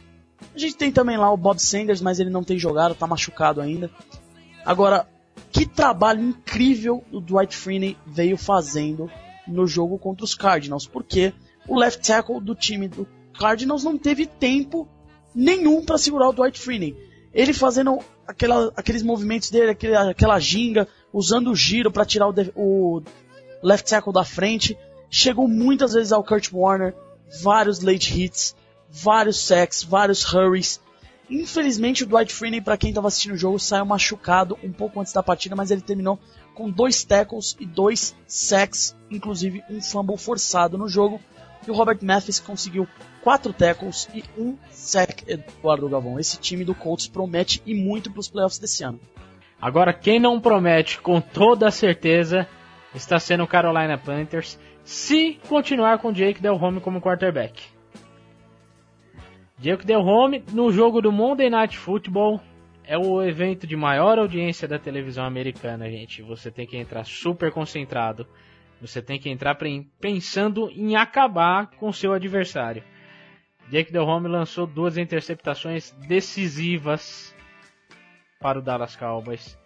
A gente tem também lá o Bob Sanders, mas ele não tem jogado, tá machucado ainda. Agora, que trabalho incrível o Dwight Freeney veio fazendo no jogo contra os Cardinals, porque o left tackle do time do Cardinals não teve tempo nenhum para segurar o Dwight Freeney. Ele fazendo aquela, aqueles movimentos dele, aquele, aquela ginga, usando o giro para tirar o, o left tackle da frente. Chegou muitas vezes ao Kurt Warner, vários late hits, vários sacks, vários hurries. Infelizmente o Dwight Freeney, para quem estava assistindo o jogo, saiu machucado um pouco antes da partida, mas ele terminou com dois tackles e dois sacks, inclusive um fumble forçado no jogo. E o Robert Mathis conseguiu quatro tackles e um sack, Eduardo Galvão. Esse time do Colts promete e muito para os playoffs desse ano. Agora, quem não promete com toda certeza está sendo o Carolina Panthers, se continuar com Jake Delhomme como quarterback. Jake Delhomme, no jogo do Monday Night Football, é o evento de maior audiência da televisão americana, gente. Você tem que entrar super concentrado. Você tem que entrar pensando em acabar com seu adversário. Jake Delhomme lançou duas interceptações decisivas para o Dallas Cowboys.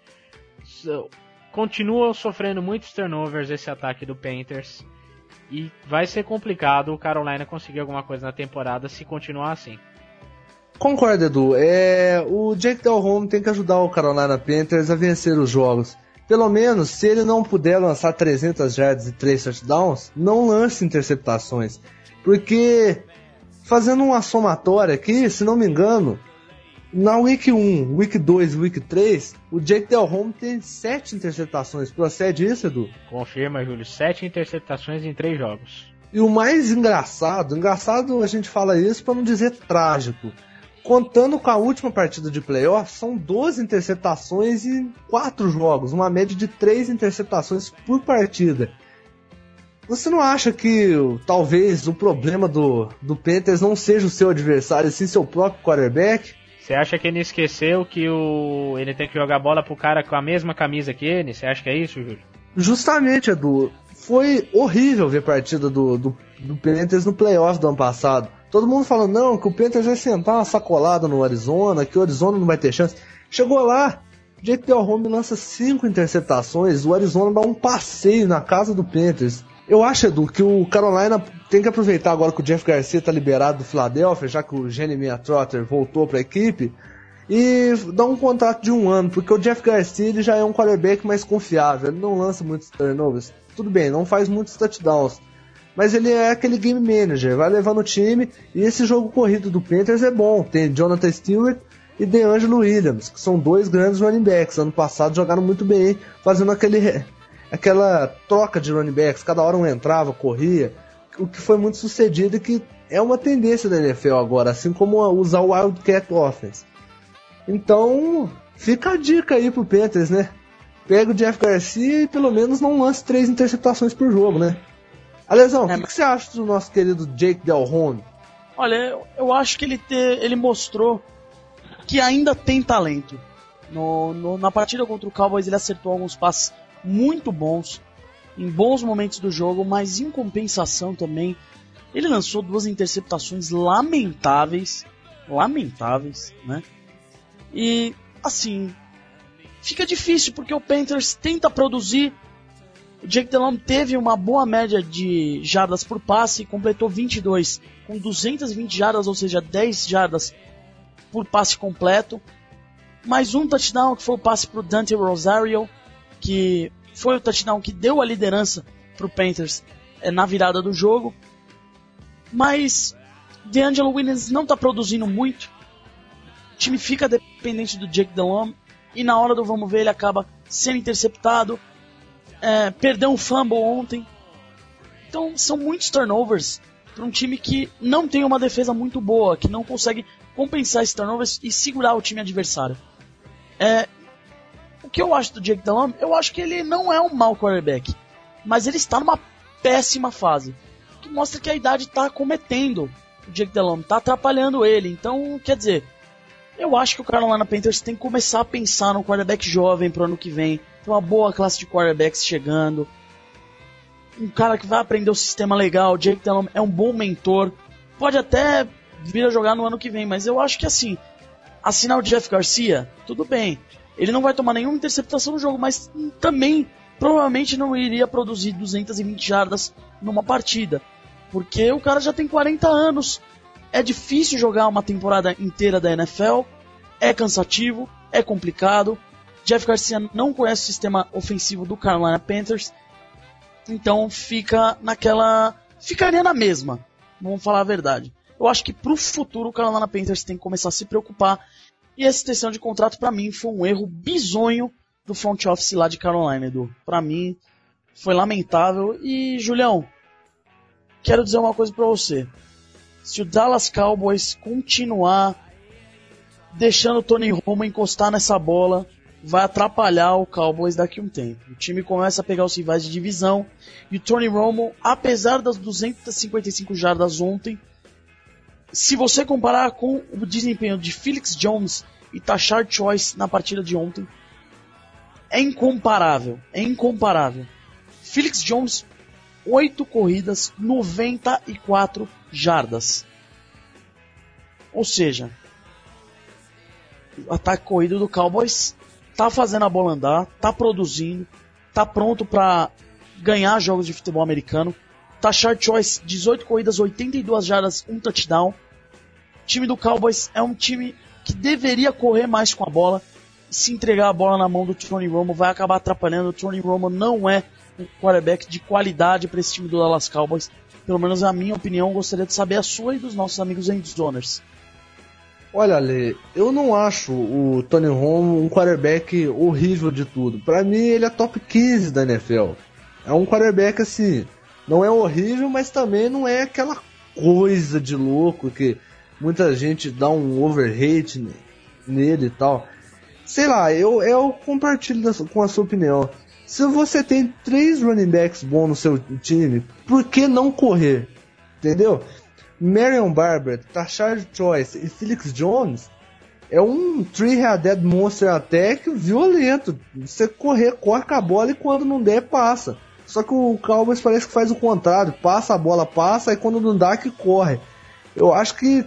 So- continua sofrendo muitos turnovers esse ataque do Panthers. E vai ser complicado o Carolina conseguir alguma coisa na temporada se continuar assim. Concordo, Edu. É, o Jake Delhomme tem que ajudar o Carolina Panthers a vencer os jogos. Pelo menos, se ele não puder lançar 300 yards e 3 touchdowns, não lance interceptações. Porque, fazendo uma somatória aqui, se não me engano, Na Week 1, Week 2 e Week 3, o Jake Delhomme tem 7 interceptações. Procede isso, Edu? Confirma, Júlio. 7 interceptações em 3 jogos. E o mais engraçado, engraçado a gente fala isso para não dizer trágico. Contando com a última partida de playoff, são 12 interceptações em 4 jogos, uma média de 3 interceptações por partida. Você não acha que talvez o problema do, do Panthers não seja o seu adversário, sim seu próprio quarterback? Você acha que ele esqueceu que o ele tem que jogar bola pro cara com a mesma camisa que ele? Você acha que é isso, Júlio? Justamente, Edu. Foi horrível ver a partida do, do, do Panthers no playoff do ano passado. Todo mundo falando, não, que o Panthers vai sentar uma sacolada no Arizona, que o Arizona não vai ter chance. Chegou lá, Jake Delhomme lança cinco interceptações, o Arizona dá um passeio na casa do Panthers. Eu acho, Edu, que o Carolina tem que aproveitar agora que o Jeff Garcia está liberado do Philadelphia, já que o Jeremy Trotter voltou para a equipe, e dar um contrato de um ano, porque o Jeff Garcia ele já é um quarterback mais confiável, ele não lança muitos turnovers. Tudo bem, não faz muitos touchdowns, mas ele é aquele game manager, vai levando o time, e esse jogo corrido do Panthers é bom. Tem Jonathan Stewart e DeAngelo Williams, que são dois grandes running backs. Ano passado jogaram muito bem, fazendo aquele aquela troca de running backs, cada hora um entrava, corria, o que foi muito sucedido e que é uma tendência da NFL agora, assim como usar o Wildcat Offense. Então, fica a dica aí pro Panthers, né? Pega o Jeff Garcia e pelo menos não lance três interceptações por jogo, né? Alesão, o é, que, mas... que, você acha do nosso querido Jake Delhomme? Olha, eu acho que ele, te, ele mostrou que ainda tem talento. No, no, na partida contra o Cowboys ele acertou alguns passes muito bons, em bons momentos do jogo, mas em compensação também, ele lançou duas interceptações lamentáveis, lamentáveis, né? E assim, fica difícil porque o Panthers tenta produzir. O Jake Delhomme teve uma boa média de jardas por passe, completou 22 com 220 jardas, ou seja, 10 jardas por passe completo. Mais um touchdown que foi o passe para o Dante Rosario, que foi o touchdown que deu a liderança para o Panthers é, na virada do jogo. Mas DeAngelo Williams não está produzindo muito. O time fica dependente do Jake Delhomme e na hora do vamos ver ele acaba sendo interceptado. É, perdeu um fumble ontem. Então são muitos turnovers para um time que não tem uma defesa muito boa, que não consegue compensar esses turnovers e segurar o time adversário. É, o que eu acho do Jake Delhomme, eu acho que ele não é um mau quarterback, mas ele está numa péssima fase, que mostra que a idade está cometendo o Jake Delhomme, está atrapalhando ele. Então, quer dizer, eu acho que o Carolina Panthers tem que começar a pensar no quarterback jovem pro ano que vem. Tem uma boa classe de quarterbacks chegando. Um cara que vai aprender o sistema legal. O Jake Delhomme é um bom mentor. Pode até vir a jogar no ano que vem, mas eu acho que assim, assinar o Jeff Garcia, tudo bem. Ele não vai tomar nenhuma interceptação no jogo, mas também provavelmente não iria produzir 220 jardas numa partida. Porque o cara já tem 40 anos. É difícil jogar uma temporada inteira da NFL. É cansativo, é complicado. Jeff Garcia não conhece o sistema ofensivo do Carolina Panthers. Então fica naquela. Ficaria na mesma. Vamos falar a verdade. Eu acho que pro futuro o Carolina Panthers tem que começar a se preocupar e essa extensão de contrato, para mim, foi um erro bizonho do front office lá de Carolina, Edu. Pra mim, foi lamentável. E, Julião, quero dizer uma coisa para você. Se o Dallas Cowboys continuar deixando o Tony Romo encostar nessa bola, vai atrapalhar o Cowboys daqui a um tempo. O time começa a pegar os rivais de divisão e o Tony Romo, apesar das 255 jardas ontem, se você comparar com o desempenho de Felix Jones e Tashar Choice na partida de ontem, é incomparável. É incomparável. Felix Jones, 8 corridas, 94 jardas. Ou seja, o ataque corrido do Cowboys tá fazendo a bola andar, tá produzindo, tá pronto para ganhar jogos de futebol americano. Tashar Choice, 18 corridas, 82 jardas, um touchdown. O time do Cowboys é um time que deveria correr mais com a bola. Se entregar a bola na mão do Tony Romo vai acabar atrapalhando. O Tony Romo não é um quarterback de qualidade para esse time do Dallas Cowboys. Pelo menos a minha opinião, gostaria de saber a sua e dos nossos amigos endzoners. Olha, Ale, eu não acho o Tony Romo um quarterback horrível de tudo. Para mim, ele é top 15 da NFL. É um quarterback assim, não é horrível, mas também não é aquela coisa de louco que muita gente dá um overrate nele e tal. Sei lá, eu, eu compartilho com a sua opinião. Se você tem três running backs bons no seu time, por que não correr? Entendeu? Marion Barber, Tashard Choice e Felix Jones é um three-headed monster attack violento. Você correr, corre com a bola e quando não der, passa. Só que o Cowboys parece que faz o contrário. Passa a bola, passa, e quando não dá, que corre. Eu acho que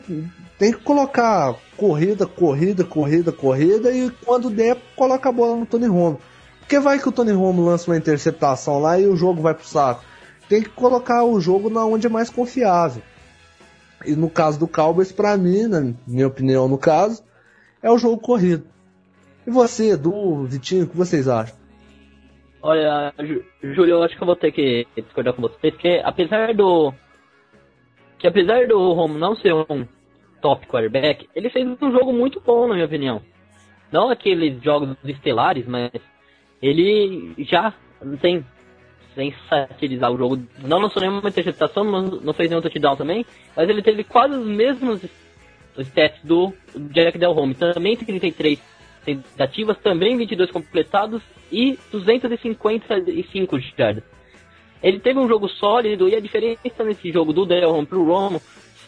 tem que colocar corrida, corrida, corrida, corrida, e quando der, coloca a bola no Tony Romo. Porque vai que o Tony Romo lança uma interceptação lá e o jogo vai pro saco. Tem que colocar o jogo na onde é mais confiável. E no caso do Cowboys, para mim, na minha opinião, no caso, é o jogo corrido. E você, Edu, Vitinho, o que vocês acham? Olha, Júlio, eu acho que eu vou ter que discordar com vocês, porque apesar do. Que apesar do Romo não ser um top quarterback, ele fez um jogo muito bom, na minha opinião. Não aqueles jogos estelares, mas ele já tem sem satirizar o jogo. Não lançou nenhuma interceptação, não, não fez nenhum touchdown também, mas ele teve quase os mesmos stats do Jack Del Home. Também 33 tentativas, também 22 completados e 255 jardas. Ele teve um jogo sólido e a diferença nesse jogo do Del Home pro Romo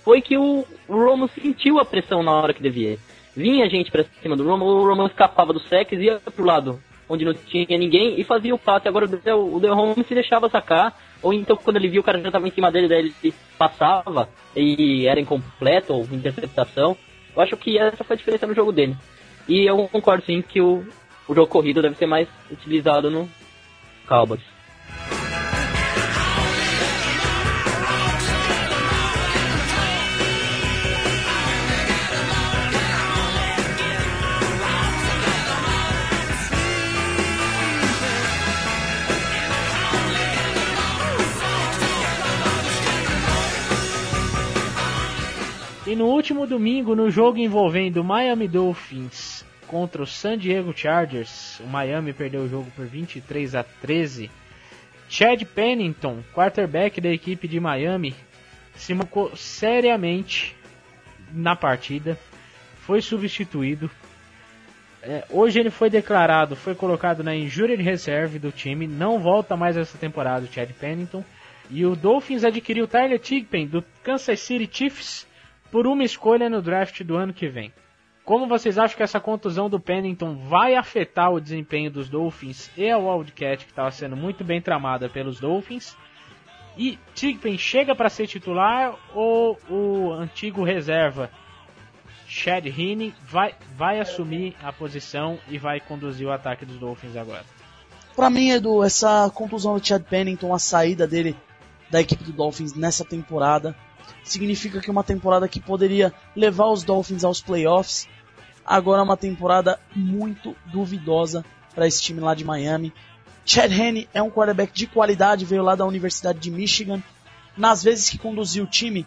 foi que o Romo sentiu a pressão na hora que devia. Vinha gente para cima do Romo, o Romo escapava do sec e ia pro lado onde não tinha ninguém e fazia o passe. Agora o Del Home se deixava sacar, ou então quando ele viu o cara já estava em cima dele, daí ele passava e era incompleto ou interceptação. Eu acho que essa foi a diferença no jogo dele. E eu concordo sim que o, o jogo corrido deve ser mais utilizado no Cowboys. E no último domingo, no jogo envolvendo Miami Dolphins contra o San Diego Chargers, o Miami perdeu o jogo por 23 a 13. Chad Pennington, quarterback da equipe de Miami, se machucou seriamente na partida, foi substituído. É, hoje ele foi declarado, foi colocado na injured reserve do time, não volta mais essa temporada o Chad Pennington. E o Dolphins adquiriu Tyler Tigpen do Kansas City Chiefs por uma escolha no draft do ano que vem. Como vocês acham que essa contusão do Pennington vai afetar o desempenho dos Dolphins e a Wildcat, que estava sendo muito bem tramada pelos Dolphins? E Tigpen chega para ser titular ou o antigo reserva Chad Heaney vai, vai assumir a posição e vai conduzir o ataque dos Dolphins agora? Para mim, Edu, essa contusão do Chad Pennington, a saída dele da equipe do Dolphins nessa temporada, significa que uma temporada que poderia levar os Dolphins aos playoffs, agora é uma temporada muito duvidosa para esse time lá de Miami. Chad Henne é um quarterback de qualidade, veio lá da Universidade de Michigan. Nas vezes que conduziu o time,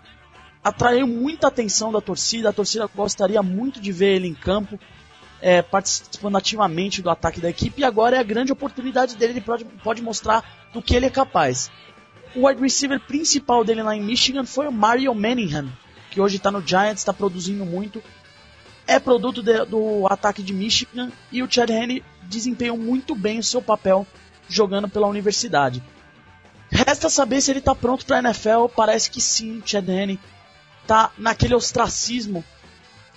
atraiu muita atenção da torcida. A torcida gostaria muito de ver ele em campo, é, participando ativamente do ataque da equipe. E agora é a grande oportunidade dele, ele pode, pode mostrar do que ele é capaz. O wide receiver principal dele lá em Michigan foi o Mario Manningham, que hoje está no Giants, está produzindo muito. É produto de, do ataque de Michigan e o Chad Henne desempenhou muito bem o seu papel jogando pela universidade. Resta saber se ele está pronto para a NFL. Parece que sim, Chad Henne está naquele ostracismo.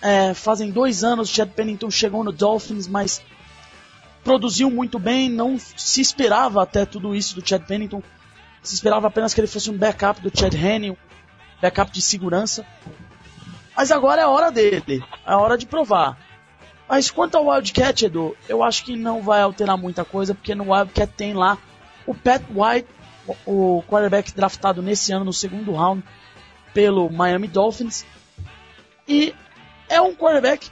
É, fazem dois anos o Chad Pennington chegou no Dolphins, mas produziu muito bem. Não se esperava até tudo isso do Chad Pennington se esperava apenas que ele fosse um backup do Chad Henne, um backup de segurança. Mas agora é a hora dele, é a hora de provar. Mas quanto ao Wildcat, Edu, eu acho que não vai alterar muita coisa, porque no Wildcat tem lá o Pat White, o quarterback draftado nesse ano no segundo round pelo Miami Dolphins. E é um quarterback,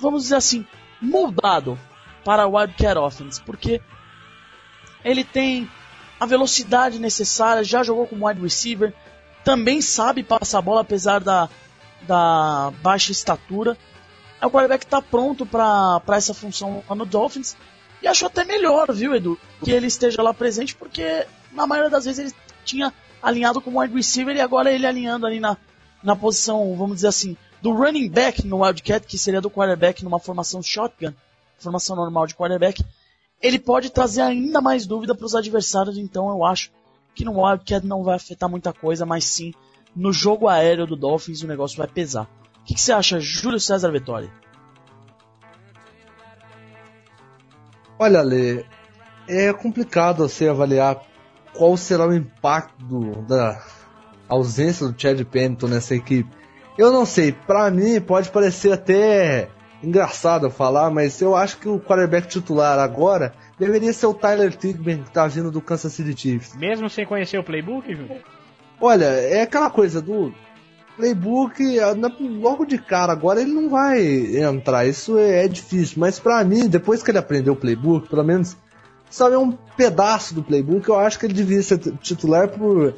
vamos dizer assim, moldado para o Wildcat Offense, porque ele tem a velocidade necessária, já jogou como wide receiver, também sabe passar a bola apesar da, da baixa estatura. é um quarterback que tá pronto para essa função lá no Dolphins. E acho até melhor, viu, Edu, que ele esteja lá presente, porque na maioria das vezes ele tinha alinhado como wide receiver e agora ele alinhando ali na, na posição, vamos dizer assim, do running back no Wildcat, que seria do quarterback numa formação shotgun, formação normal de quarterback, ele pode trazer ainda mais dúvida para os adversários, então eu acho que no Wildcat não vai afetar muita coisa, mas sim no jogo aéreo do Dolphins o negócio vai pesar. O que, que você acha, Júlio César Vitória? Olha, Lê, é complicado você avaliar qual será o impacto da ausência do Chad Pennington nessa equipe. Eu não sei, pra mim pode parecer até engraçado falar, mas eu acho que o quarterback titular agora deveria ser o Tyler Tigman, que tá vindo do Kansas City Chiefs. Mesmo sem conhecer o playbook, Júlio? Olha, é aquela coisa do playbook, logo de cara, agora ele não vai entrar, isso é, é difícil, mas para mim, depois que ele aprendeu o playbook, pelo menos sabe um pedaço do playbook, eu acho que ele devia ser titular por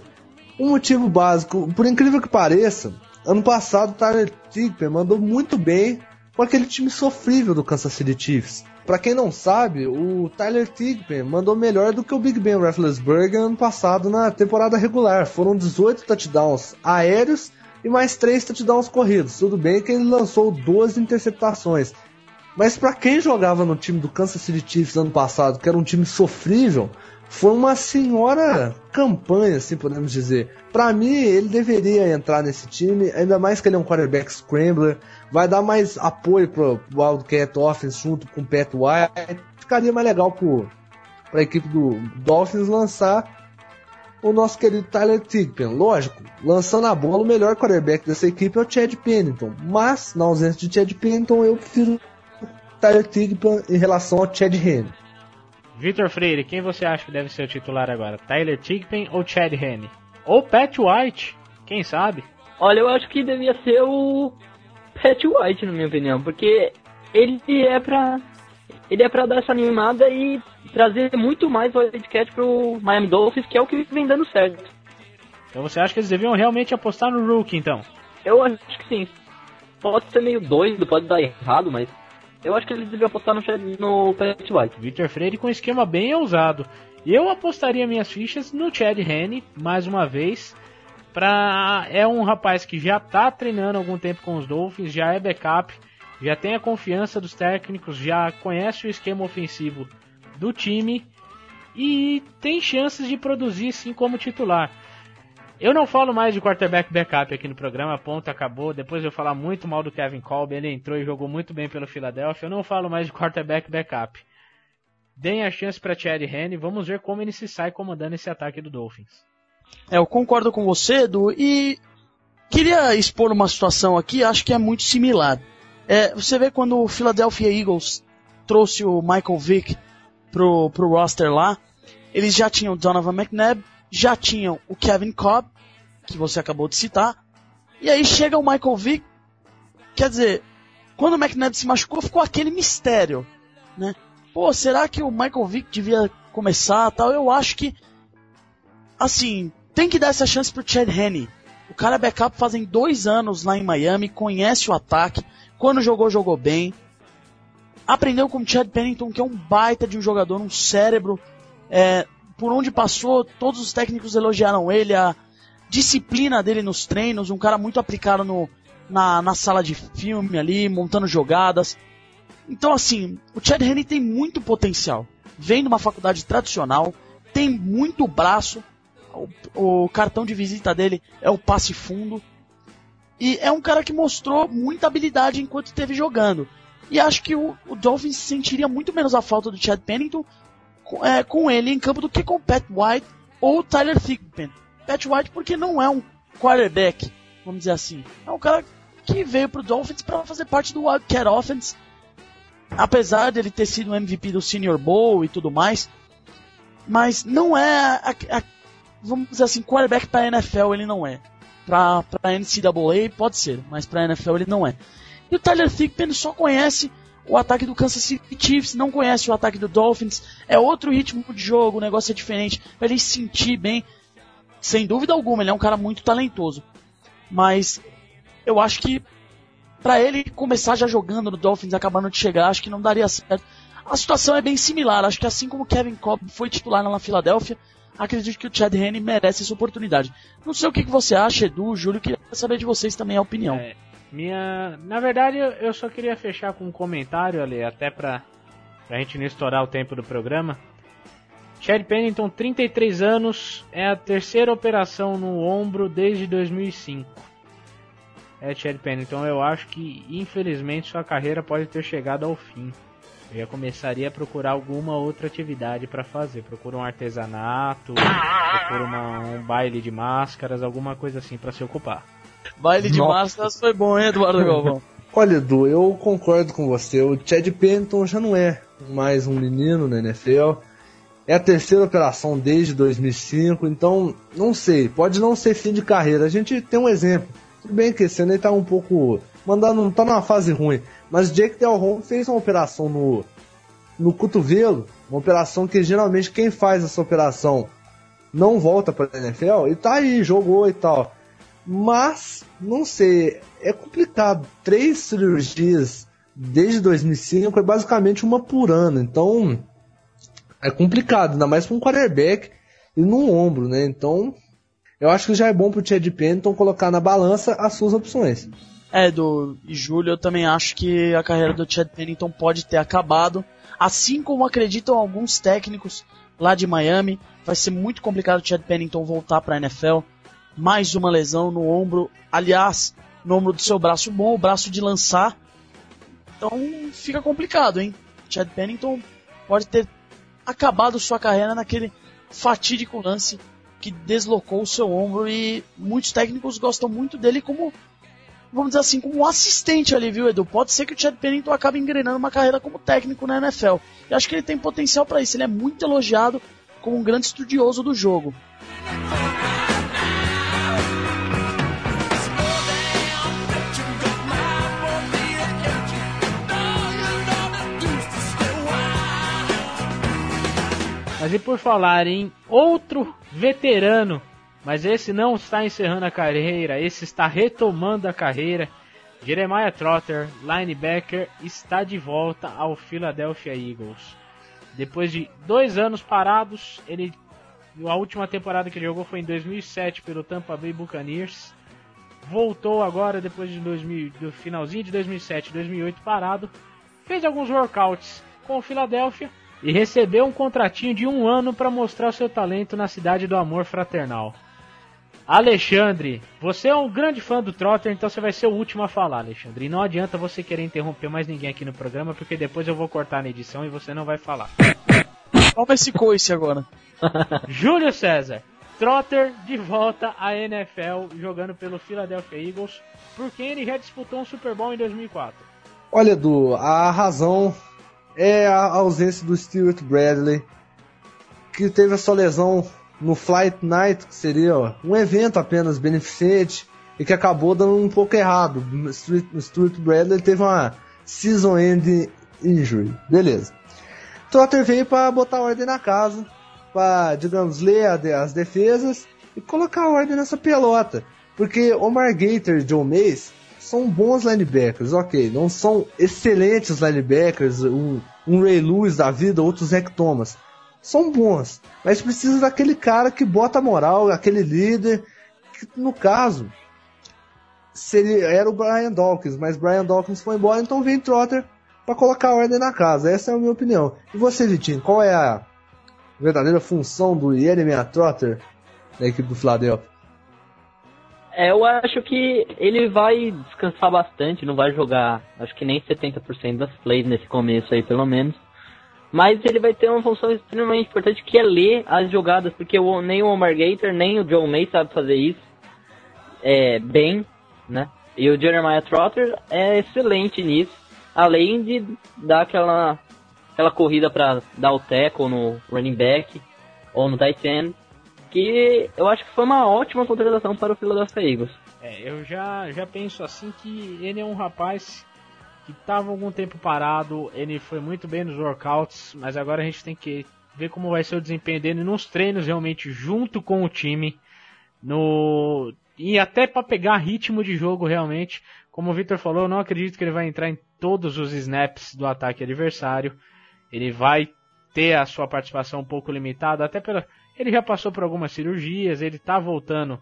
um motivo básico. Por incrível que pareça, ano passado o Tyler Tigper mandou muito bem com aquele time sofrível do Kansas City Chiefs. Para quem não sabe, o Tyler Tigpen mandou melhor do que o Big Ben Roethlisberger ano passado na temporada regular. Foram 18 touchdowns aéreos e mais 3 touchdowns corridos. Tudo bem que ele lançou 12 interceptações. Mas para quem jogava no time do Kansas City Chiefs ano passado, que era um time sofrível, foi uma senhora campanha, assim podemos dizer. Para mim, ele deveria entrar nesse time, ainda mais que ele é um quarterback scrambler, vai dar mais apoio pro Wildcat Offense junto com o Pat White. Ficaria mais legal pro, pra equipe do Dolphins lançar o nosso querido Tyler Tigpen. Lógico, lançando a bola, o melhor quarterback dessa equipe é o Chad Pennington. Mas, na ausência de Chad Pennington, eu prefiro Tyler Tigpen em relação ao Chad Henne. Vitor Freire, quem você acha que deve ser o titular agora? Tyler Tigpen ou Chad Henne? Ou Pat White? Quem sabe? Olha, eu acho que devia ser o Pat White, na minha opinião, porque ele é pra. Ele é pra dar essa animada e trazer muito mais o Wildcat pro Miami Dolphins, que é o que vem dando certo. Então você acha que eles deviam realmente apostar no Rookie, então? Eu acho que sim. Pode ser meio doido, pode dar errado, mas eu acho que eles deviam apostar no, no Pat White. Victor Freire com um esquema bem ousado. Eu apostaria minhas fichas no Chad Henne, mais uma vez. Pra... É um rapaz que já está treinando algum tempo com os Dolphins, já é backup, já tem a confiança dos técnicos, já conhece o esquema ofensivo do time e tem chances de produzir sim como titular. Eu não falo mais de quarterback backup aqui no programa, ponto, acabou. Depois eu falar muito mal do Kevin Colby, ele entrou e jogou muito bem pelo Philadelphia. Eu não falo mais de quarterback backup. Deem a chance para Chad Henne, vamos ver como ele se sai comandando esse ataque do Dolphins. É, eu concordo com você, Edu, e queria expor uma situação aqui, acho que é muito similar. É, você vê quando o Philadelphia Eagles trouxe o Michael Vick pro, pro roster lá, eles já tinham Donovan McNabb, já tinham o Kevin Cobb, que você acabou de citar, e aí chega o Michael Vick, quer dizer, quando o McNabb se machucou, ficou aquele mistério, né? Pô, será que o Michael Vick devia começar tal? Eu acho que, assim, tem que dar essa chance pro Chad Henne. O cara é backup fazem dois anos lá em Miami, conhece o ataque, quando jogou, jogou bem. Aprendeu com o Chad Pennington, que é um baita de um jogador, um cérebro. É, por onde passou, todos os técnicos elogiaram ele, a disciplina dele nos treinos, um cara muito aplicado no, na, na sala de filme ali, montando jogadas. Então, assim, o Chad Henne tem muito potencial. Vem de uma faculdade tradicional, tem muito braço, o, o, cartão de visita dele é o passe fundo. E é um cara que mostrou muita habilidade enquanto esteve jogando. E acho que o, o Dolphins sentiria muito menos a falta do Chad Pennington com, é, com ele em campo do que com o Pat White ou o Tyler Thigpen. Pat White porque não é um quarterback, vamos dizer assim. É um cara que veio pro Dolphins para fazer parte do Wildcat Offense. Apesar dele ter sido MVP do Senior Bowl e tudo mais. Mas não é, a, a, vamos dizer assim, quarterback para NFL ele não é. Pra, pra NCAA pode ser, mas pra NFL ele não é. E o Tyler Thigpen só conhece o ataque do Kansas City Chiefs, não conhece o ataque do Dolphins, é outro ritmo de jogo, o negócio é diferente, para ele sentir bem, sem dúvida alguma, ele é um cara muito talentoso. Mas eu acho que para ele começar já jogando no Dolphins, acabando de chegar, acho que não daria certo. A situação é bem similar, acho que assim como Kevin Cobb foi titular na Filadélfia, acredito que o Chad Henne merece essa oportunidade. Não sei o que, que você acha, Edu, Júlio, queria saber de vocês também a opinião. É, minha, na verdade, eu só queria fechar com um comentário ali, até pra, pra gente não estourar o tempo do programa. Chad Pennington, 33 anos, é a terceira operação no ombro desde 2005. É, Chad Pennington, eu acho que infelizmente sua carreira pode ter chegado ao fim. Eu já começaria a procurar alguma outra atividade para fazer. Procura um artesanato, procura uma, um baile de máscaras, alguma coisa assim para se ocupar. Baile de Nossa. máscaras foi bom, hein, Eduardo Galvão? Olha, Edu, eu concordo com você. O Chad Pennington já não é mais um menino na NFL. É a terceira operação desde 2005, então não sei, pode não ser fim de carreira. A gente tem um exemplo. Tudo bem que esse ano ele tá um pouco. Mandando, não tá numa fase ruim. Mas Jake Delhomme fez uma operação no, no cotovelo. Uma operação que geralmente quem faz essa operação não volta pra NFL. E tá aí, jogou e tal. Mas, não sei, é complicado. Três cirurgias desde 2005 é basicamente uma por ano. Então, é complicado, ainda mais para um quarterback e no ombro, né? Então, eu acho que já é bom pro Chad Pennington colocar na balança as suas opções. É, do e Júlio, eu também acho que a carreira do Chad Pennington pode ter acabado, assim como acreditam alguns técnicos lá de Miami. Vai ser muito complicado o Chad Pennington voltar para a NFL. Mais uma lesão no ombro, aliás, no ombro do seu braço bom, o braço de lançar. Então fica complicado, hein? Chad Pennington pode ter acabado sua carreira naquele fatídico lance que deslocou o seu ombro e muitos técnicos gostam muito dele como, vamos dizer assim, como um assistente ali, viu, Edu? Pode ser que o Chad Pennington acabe engrenando uma carreira como técnico na NFL. E acho que ele tem potencial para isso. Ele é muito elogiado como um grande estudioso do jogo. Mas e por falar em outro veterano, mas esse não está encerrando a carreira, esse está retomando a carreira. Jeremiah Trotter, linebacker, está de volta ao Philadelphia Eagles. Depois de dois anos parados, ele a última temporada que ele jogou foi em 2007 pelo Tampa Bay Buccaneers. Voltou agora depois de 2000, do finalzinho de 2007, 2008 parado. Fez alguns workouts com o Philadelphia e recebeu um contratinho de um ano para mostrar seu talento na cidade do amor fraternal. Alexandre, você é um grande fã do Trotter, então você vai ser o último a falar, Alexandre. E não adianta você querer interromper mais ninguém aqui no programa, porque depois eu vou cortar na edição e você não vai falar. Toma esse coice agora. Júlio César, Trotter de volta à NFL, jogando pelo Philadelphia Eagles, por quem ele já disputou um Super Bowl em 2004. Olha, Edu, a razão é a ausência do Stuart Bradley, que teve a sua lesão no Flight Night, que seria um evento apenas beneficente, e que acabou dando um pouco errado. O Stuart Bradley teve uma season end injury. Beleza. Trotter veio para botar ordem na casa, para, digamos, ler as defesas e colocar ordem nessa pelota. Porque Omar Gator e Joe Mace são bons linebackers, ok. Não são excelentes linebackers, um, um Ray Lewis da vida, outro Zach Thomas. São bons, mas precisa daquele cara que bota moral, aquele líder, que no caso seria, era o Brian Dawkins, mas Brian Dawkins foi embora, então vem Trotter para colocar ordem na casa. Essa é a minha opinião. E você, Vitinho, qual é a verdadeira função do Jeremy Trotter na equipe do Philadelphia? É, eu acho que ele vai descansar bastante, não vai jogar, acho que nem 70% das plays nesse começo aí, pelo menos. Mas ele vai ter uma função extremamente importante que é ler as jogadas, porque o, nem o Omar Gator, nem o John May sabe fazer isso é, bem, né? E o Jeremiah Trotter é excelente nisso, além de dar aquela, aquela corrida para dar o tackle no running back ou no tight end que eu acho que foi uma ótima contratação para o Philadelphia Eagles. É, eu já, já penso assim que ele é um rapaz que estava algum tempo parado, ele foi muito bem nos workouts, mas agora a gente tem que ver como vai ser o desempenho dele nos treinos realmente junto com o time. No e até para pegar ritmo de jogo realmente. Como o Victor falou, eu não acredito que ele vai entrar em todos os snaps do ataque adversário. Ele vai ter a sua participação um pouco limitada, até pela. Ele já passou por algumas cirurgias, ele tá voltando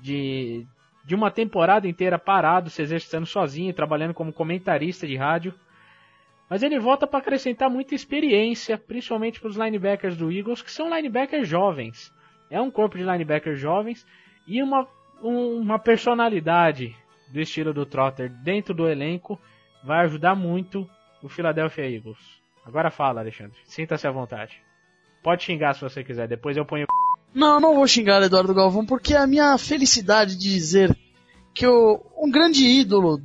de, de uma temporada inteira parado, se exercitando sozinho, trabalhando como comentarista de rádio. Mas ele volta para acrescentar muita experiência, principalmente para os linebackers do Eagles, que são linebackers jovens. É um corpo de linebackers jovens e uma, um, uma personalidade do estilo do Trotter dentro do elenco vai ajudar muito o Philadelphia Eagles. Agora fala, Alexandre. Sinta-se à vontade. Pode xingar se você quiser, depois eu ponho. Não, não vou xingar Eduardo Galvão, porque a minha felicidade de dizer que o, um grande ídolo,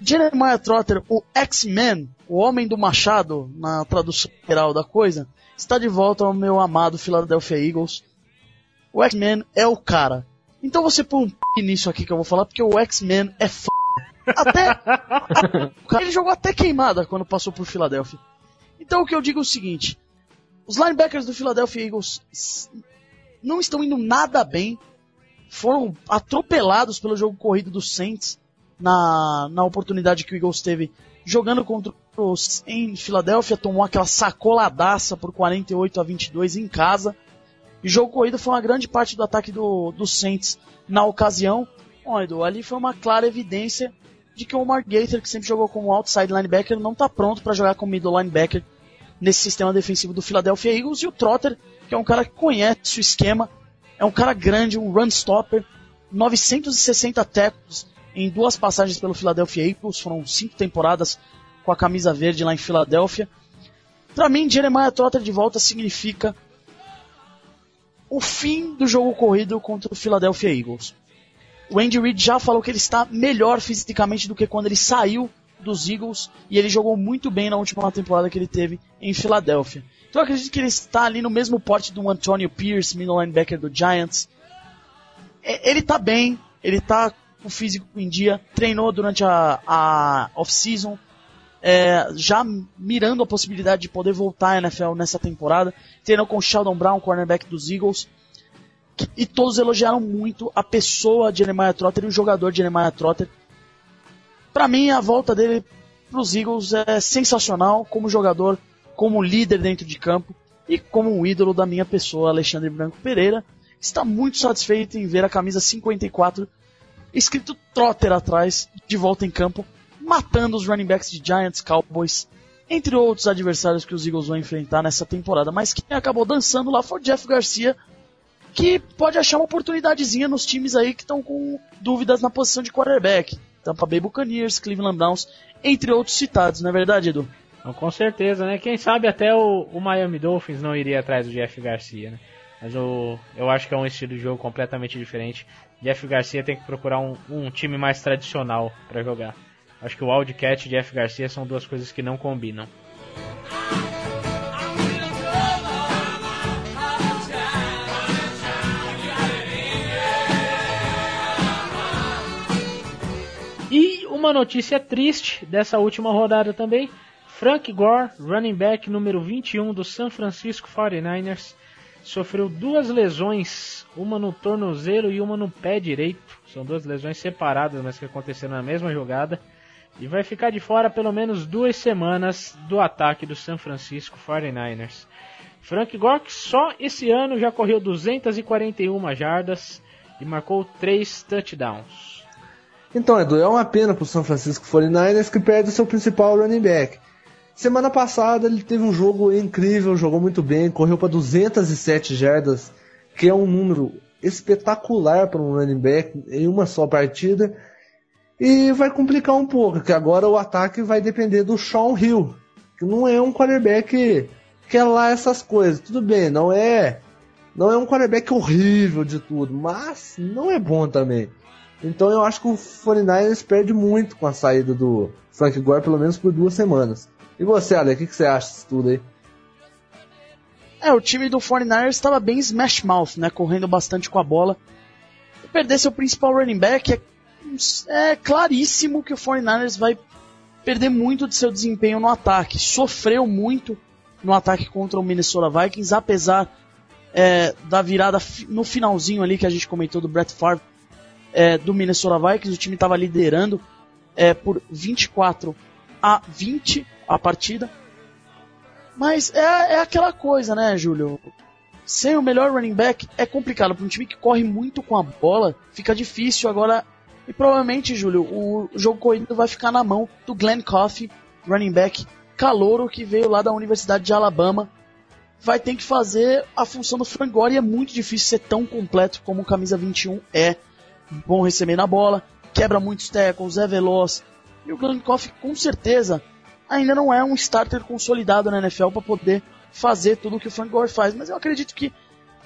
Jeremiah Trotter, o X-Men, o Homem do Machado, na tradução geral da coisa, está de volta ao meu amado Philadelphia Eagles. O X-Men é o cara. Então você põe um p nisso aqui que eu vou falar, porque o X-Men é f. Até. ele jogou até queimada quando passou por Philadelphia. Então o que eu digo é o seguinte: os linebackers do Philadelphia Eagles não estão indo nada bem. Foram atropelados pelo jogo corrido dos Saints na, na oportunidade que o Eagles teve jogando contra os em Filadélfia, tomou aquela sacoladaça por 48 a 22 em casa. E jogo corrido foi uma grande parte do ataque do, do Saints na ocasião. Bom, Edu, ali foi uma clara evidência de que o Mark Gaither, que sempre jogou como outside linebacker, não está pronto para jogar como middle linebacker nesse sistema defensivo do Philadelphia Eagles. E o Trotter, que é um cara que conhece o esquema, é um cara grande, um run stopper, 960 tackles, em duas passagens pelo Philadelphia Eagles, foram cinco temporadas com a camisa verde lá em Filadélfia. Para mim, Jeremiah Trotter de volta significa o fim do jogo corrido contra o Philadelphia Eagles. O Andy Reid já falou que ele está melhor fisicamente do que quando ele saiu dos Eagles e ele jogou muito bem na última temporada que ele teve em Filadélfia. Então eu acredito que ele está ali no mesmo porte do Antonio Pierce, middle linebacker do Giants. É, ele está bem, ele está o físico em dia, treinou durante a, a off-season, é, já mirando a possibilidade de poder voltar à NFL nessa temporada. Treinou com o Sheldon Brown, cornerback dos Eagles. E todos elogiaram muito a pessoa de Jeremiah Trotter e o jogador de Jeremiah Trotter. Para mim, a volta dele para os Eagles é sensacional como jogador, como líder dentro de campo e como um ídolo da minha pessoa, Alexandre Branco Pereira. Está muito satisfeito em ver a camisa 54 escrito Trotter atrás, de volta em campo, matando os running backs de Giants, Cowboys, entre outros adversários que os Eagles vão enfrentar nessa temporada. Mas quem acabou dançando lá foi o Jeff Garcia, que pode achar uma oportunidadezinha nos times aí que estão com dúvidas na posição de quarterback. Tampa Bay Buccaneers, Cleveland Browns, entre outros citados, não é verdade, Edu? com certeza, né? Quem sabe até o, o Miami Dolphins não iria atrás do Jeff Garcia, né? Mas o, eu acho que é um estilo de jogo completamente diferente. Jeff Garcia tem que procurar um, um time mais tradicional para jogar. Acho que o Wildcat e Jeff Garcia são duas coisas que não combinam. Uma notícia triste dessa última rodada também. Frank Gore, running back número 21 do San Francisco 49ers, sofreu duas lesões, uma no tornozelo e uma no pé direito. São duas lesões separadas, mas que aconteceram na mesma jogada. E vai ficar de fora pelo menos duas semanas do ataque do San Francisco 49ers. Frank Gore só esse ano já correu 241 jardas e marcou 3 touchdowns. Então, Edu, é uma pena para o San Francisco 49ers que perde o seu principal running back. Semana passada ele teve um jogo incrível, jogou muito bem, correu para 207 jardas, que é um número espetacular para um running back em uma só partida. E vai complicar um pouco, que agora o ataque vai depender do Sean Hill, que não é um quarterback que é lá essas coisas. Tudo bem, não é não é um quarterback horrível de tudo, mas não é bom também. Então eu acho que o 49ers perde muito com a saída do Frank Gore, pelo menos por duas semanas. E você, Ale, o que, que, você acha disso tudo aí? É, o time do 49ers estava bem smash mouth, né? Correndo bastante com a bola. E perder seu principal running back é, é claríssimo que o 49ers vai perder muito de seu desempenho no ataque. Sofreu muito no ataque contra o Minnesota Vikings, apesar é, da virada no finalzinho ali que a gente comentou do Brett Favre é, do Minnesota Vikings, o time estava liderando é, por 24 a 20 a partida. Mas é, é aquela coisa, né, Júlio? Sem o melhor running back é complicado. Para um time que corre muito com a bola, fica difícil. Agora, e provavelmente, Júlio, o jogo corrido vai ficar na mão do Glenn Coffey, running back calouro que veio lá da Universidade de Alabama. Vai ter que fazer a função do Frank e é muito difícil ser tão completo como o camisa 21 é. Bom receber na bola, quebra muitos tackles, é veloz. E o Glenn Coffey, com certeza, ainda não é um starter consolidado na NFL para poder fazer tudo o que o Frank Gore faz. Mas eu acredito que,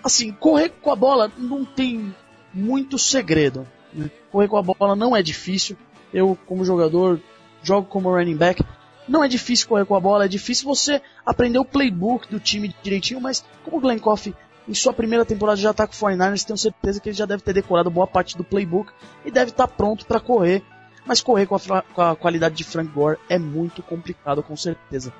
assim, correr com a bola não tem muito segredo. Né? Correr com a bola não é difícil. Eu, como jogador, jogo como running back. Não é difícil correr com a bola, é difícil você aprender o playbook do time direitinho, mas como o Glenn Coffey em sua primeira temporada já está com o 49ers, tenho certeza que ele já deve ter decorado boa parte do playbook e deve estar tá pronto para correr. Mas correr com a, com a qualidade de Frank Gore é muito complicado, com certeza.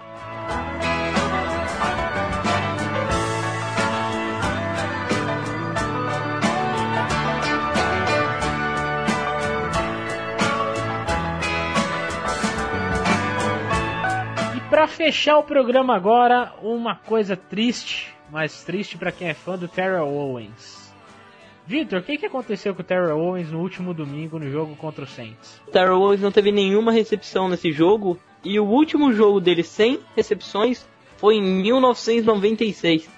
para fechar o programa agora, uma coisa triste, mas triste para quem é fã do Terrell Owens. Vitor, o que, que aconteceu com o Terrell Owens no último domingo no jogo contra o Saints? O Terrell Owens não teve nenhuma recepção nesse jogo e o último jogo dele sem recepções foi em 1996.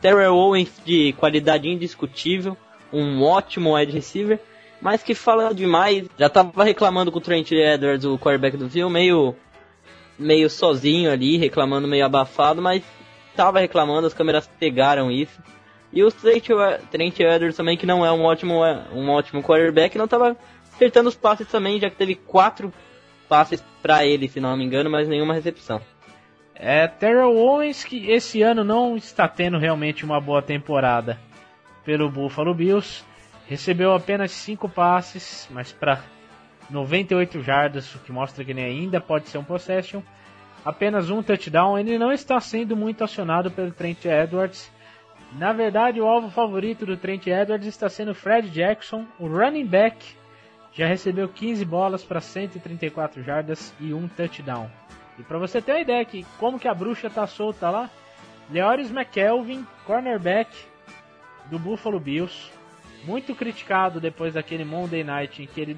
Terrell Owens de qualidade indiscutível, um ótimo wide receiver, mas que fala demais. Já tava reclamando com o Trent Edwards, o quarterback do Ville, meio meio sozinho ali, reclamando meio abafado, mas tava reclamando, as câmeras pegaram isso. E o Trent, Edwards também, que não é um ótimo, um ótimo quarterback, não tava acertando os passes também, já que teve quatro passes para ele, se não me engano, mas nenhuma recepção. É, Terrell Owens que esse ano não está tendo realmente uma boa temporada pelo Buffalo Bills. Recebeu apenas cinco passes, mas para 98 jardas, o que mostra que ele ainda pode ser um possession. Apenas um touchdown. Ele não está sendo muito acionado pelo Trent Edwards. Na verdade, o alvo favorito do Trent Edwards está sendo Fred Jackson, o running back. Já recebeu 15 bolas para 134 jardas e um touchdown. E para você ter uma ideia que como que a bruxa tá solta lá, Leoris McKelvin, cornerback do Buffalo Bills, muito criticado depois daquele Monday Night em que ele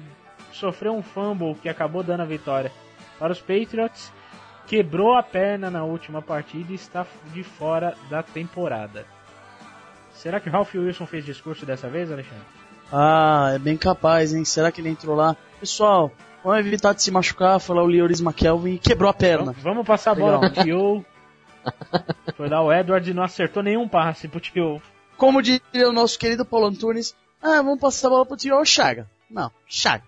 sofreu um fumble que acabou dando a vitória para os Patriots, quebrou a perna na última partida e está de fora da temporada. Será que Ralph Wilson fez discurso dessa vez, Alexandre? Ah, é bem capaz, hein? Será que ele entrou lá? Pessoal, vamos evitar de se machucar, foi lá o Leoris McKelvin e quebrou a perna. Vamos, vamos passar a bola pro Tio. Foi lá o Edward e não acertou nenhum passe pro Tio. Como diria o nosso querido Paulo Antunes, ah, vamos passar a bola pro Tio Chaga. Não, Chaga.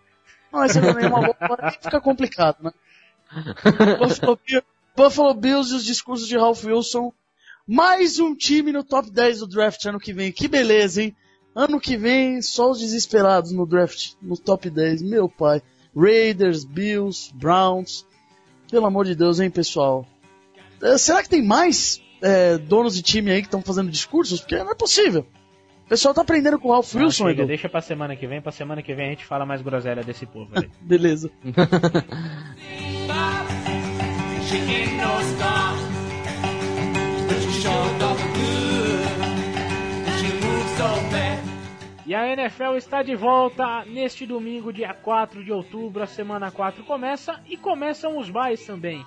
Não recebeu nenhuma bola, aí fica complicado, né? Buffalo, Buffalo Bills e os discursos de Ralph Wilson. Mais um time no top 10 do draft ano que vem. Que beleza, hein? Ano que vem, só os desesperados no draft, no top 10. Meu pai. Raiders, Bills, Browns. Pelo amor de Deus, hein, pessoal? É, será que tem mais é, donos de time aí que estão fazendo discursos? Porque não é possível. O pessoal tá aprendendo com o Ralph Wilson, chega, Edu. Deixa pra semana que vem, pra semana que vem a gente fala mais groselha desse povo aí. Beleza. E a NFL está de volta neste domingo, dia 4 de outubro. A semana 4 começa e começam os bares também.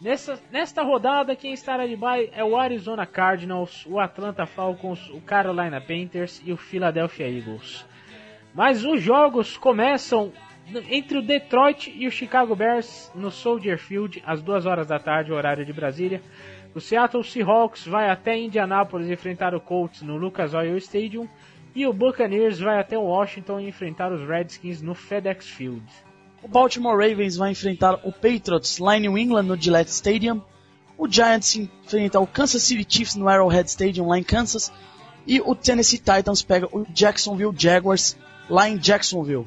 Nessa, nesta rodada, quem estará de bye é o Arizona Cardinals, o Atlanta Falcons, o Carolina Panthers e o Philadelphia Eagles. Mas os jogos começam entre o Detroit e o Chicago Bears no Soldier Field, às 2 horas da tarde, horário de Brasília. O Seattle Seahawks vai até Indianapolis enfrentar o Colts no Lucas Oil Stadium. E o Buccaneers vai até Washington enfrentar os Redskins no FedEx Field. O Baltimore Ravens vai enfrentar o Patriots lá em New England no Gillette Stadium. O Giants enfrenta o Kansas City Chiefs no Arrowhead Stadium lá em Kansas. E o Tennessee Titans pega o Jacksonville Jaguars lá em Jacksonville.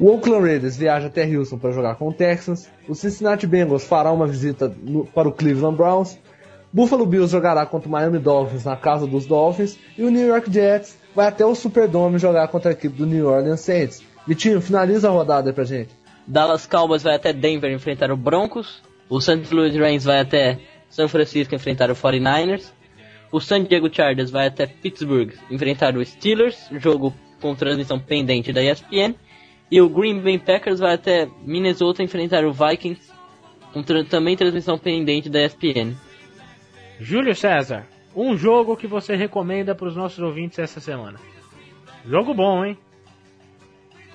O Oakland Raiders viaja até Houston para jogar com o Texans. O Cincinnati Bengals fará uma visita no, para o Cleveland Browns. Buffalo Bills jogará contra o Miami Dolphins na casa dos Dolphins. E o New York Jets vai até o Superdome jogar contra a equipe do New Orleans Saints. Vitinho, finaliza a rodada pra gente. Dallas Cowboys vai até Denver enfrentar o Broncos. O St. Louis Rams vai até São Francisco enfrentar o 49ers. O San Diego Chargers vai até Pittsburgh enfrentar o Steelers, jogo com transmissão pendente da ESPN. E o Green Bay Packers vai até Minnesota enfrentar o Vikings, com tra também transmissão pendente da ESPN. Júlio César, um jogo que você recomenda para os nossos ouvintes essa semana? Jogo bom, hein?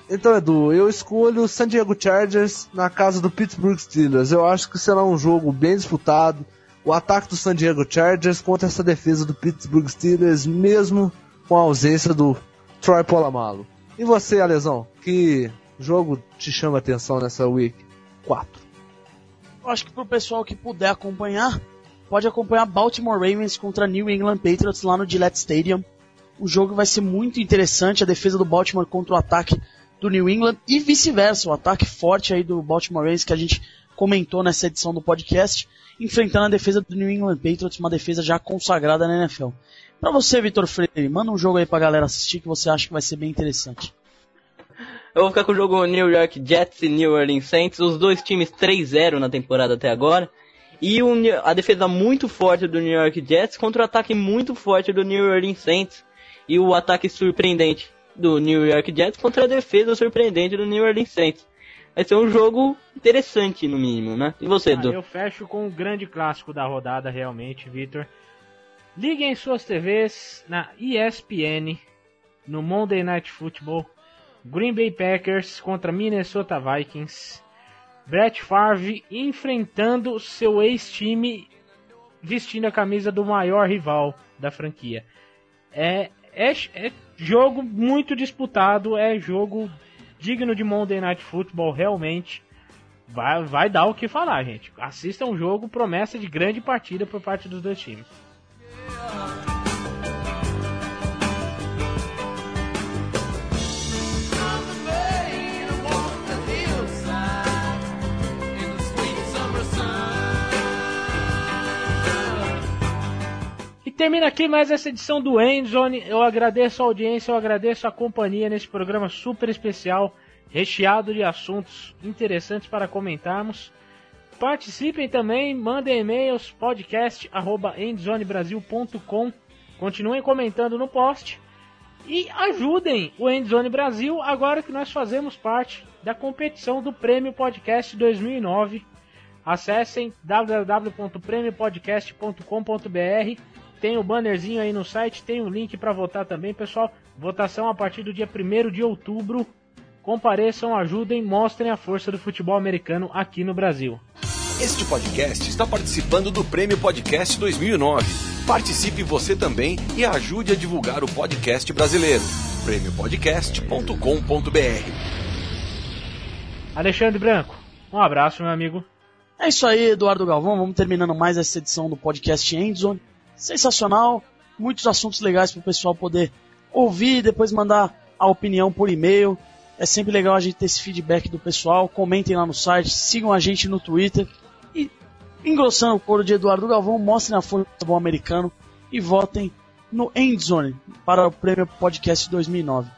Então, Edu, eu escolho o San Diego Chargers na casa do Pittsburgh Steelers. Eu acho que será um jogo bem disputado. O ataque do San Diego Chargers contra essa defesa do Pittsburgh Steelers, mesmo com a ausência do Troy Polamalu. E você, Alesão? Que jogo te chama atenção nessa Week 4? Eu acho que pro pessoal que puder acompanhar, pode acompanhar Baltimore Ravens contra New England Patriots lá no Gillette Stadium. O jogo vai ser muito interessante, a defesa do Baltimore contra o ataque do New England e vice-versa, o ataque forte aí do Baltimore Ravens que a gente comentou nessa edição do podcast, enfrentando a defesa do New England Patriots, uma defesa já consagrada na NFL. Para você, Vitor Freire, manda um jogo aí pra galera assistir que você acha que vai ser bem interessante. Eu vou ficar com o jogo New York Jets e New Orleans Saints, os dois times 3-0 na temporada até agora. E um, a defesa muito forte do New York Jets contra o ataque muito forte do New Orleans Saints. E o ataque surpreendente do New York Jets contra a defesa surpreendente do New Orleans Saints. Vai ser um jogo interessante, no mínimo, né? E você, Edu? Ah, eu fecho com o grande clássico da rodada, realmente, Vitor. Liguem suas TVs na ESPN, no Monday Night Football, Green Bay Packers contra Minnesota Vikings. Brett Favre enfrentando seu ex-time vestindo a camisa do maior rival da franquia. É, é, é jogo muito disputado, é jogo digno de Monday Night Football, realmente. Vai, vai dar o que falar, gente. Assista um jogo, promessa de grande partida por parte dos dois times. Termina aqui mais essa edição do Endzone. Eu agradeço a audiência, eu agradeço a companhia nesse programa super especial, recheado de assuntos interessantes para comentarmos. Participem também, mandem e-mails podcast@endzonebrasil.com. Continuem comentando no post e ajudem o Endzone Brasil agora que nós fazemos parte da competição do Prêmio Podcast 2009. Acessem www.premiopodcast.com.br. Tem o bannerzinho aí no site, tem o link para votar também, pessoal. Votação a partir do dia 1 de outubro. Compareçam, ajudem, mostrem a força do futebol americano aqui no Brasil. Este podcast está participando do Prêmio Podcast 2009. Participe você também e ajude a divulgar o podcast brasileiro. prêmiopodcast.com.br Alexandre Branco, um abraço, meu amigo. É isso aí, Eduardo Galvão. Vamos terminando mais essa edição do podcast Endzone. Sensacional, muitos assuntos legais para o pessoal poder ouvir e depois mandar a opinião por e-mail. É sempre legal a gente ter esse feedback do pessoal. Comentem lá no site, sigam a gente no Twitter. E, engrossando o coro de Eduardo Galvão, mostrem a força do futebol americano e votem no Endzone para o Prêmio Podcast 2009.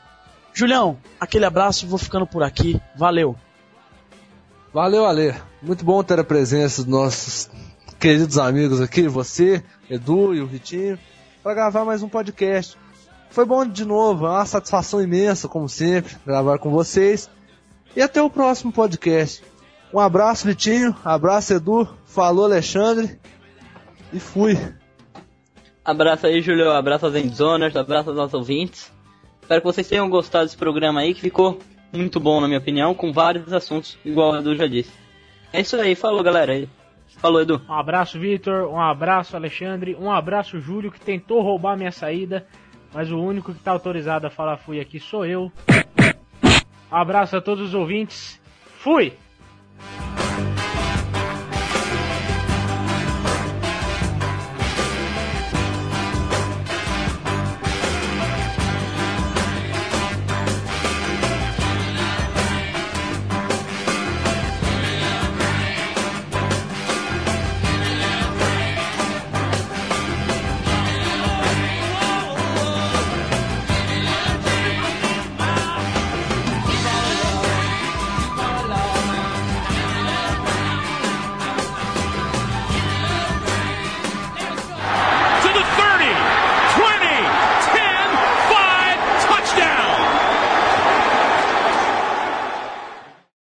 Julião, aquele abraço, vou ficando por aqui. Valeu! Valeu, Ale. Muito bom ter a presença dos nossos queridos amigos aqui, você, Edu e o Vitinho, para gravar mais um podcast. Foi bom de novo, é uma satisfação imensa, como sempre, gravar com vocês. E até o próximo podcast. Um abraço, Vitinho, abraço, Edu, falou, Alexandre, e fui. Abraço aí, Julio, abraço aos endzoners, abraço aos nossos ouvintes. Espero que vocês tenham gostado desse programa aí, que ficou muito bom, na minha opinião, com vários assuntos, igual o Edu já disse. É isso aí, falou, galera. Falou, Edu. Um abraço, Vitor. Um abraço, Alexandre. Um abraço, Júlio, que tentou roubar minha saída mas o único que está autorizado a falar fui aqui sou eu. Abraço a todos os ouvintes. Fui!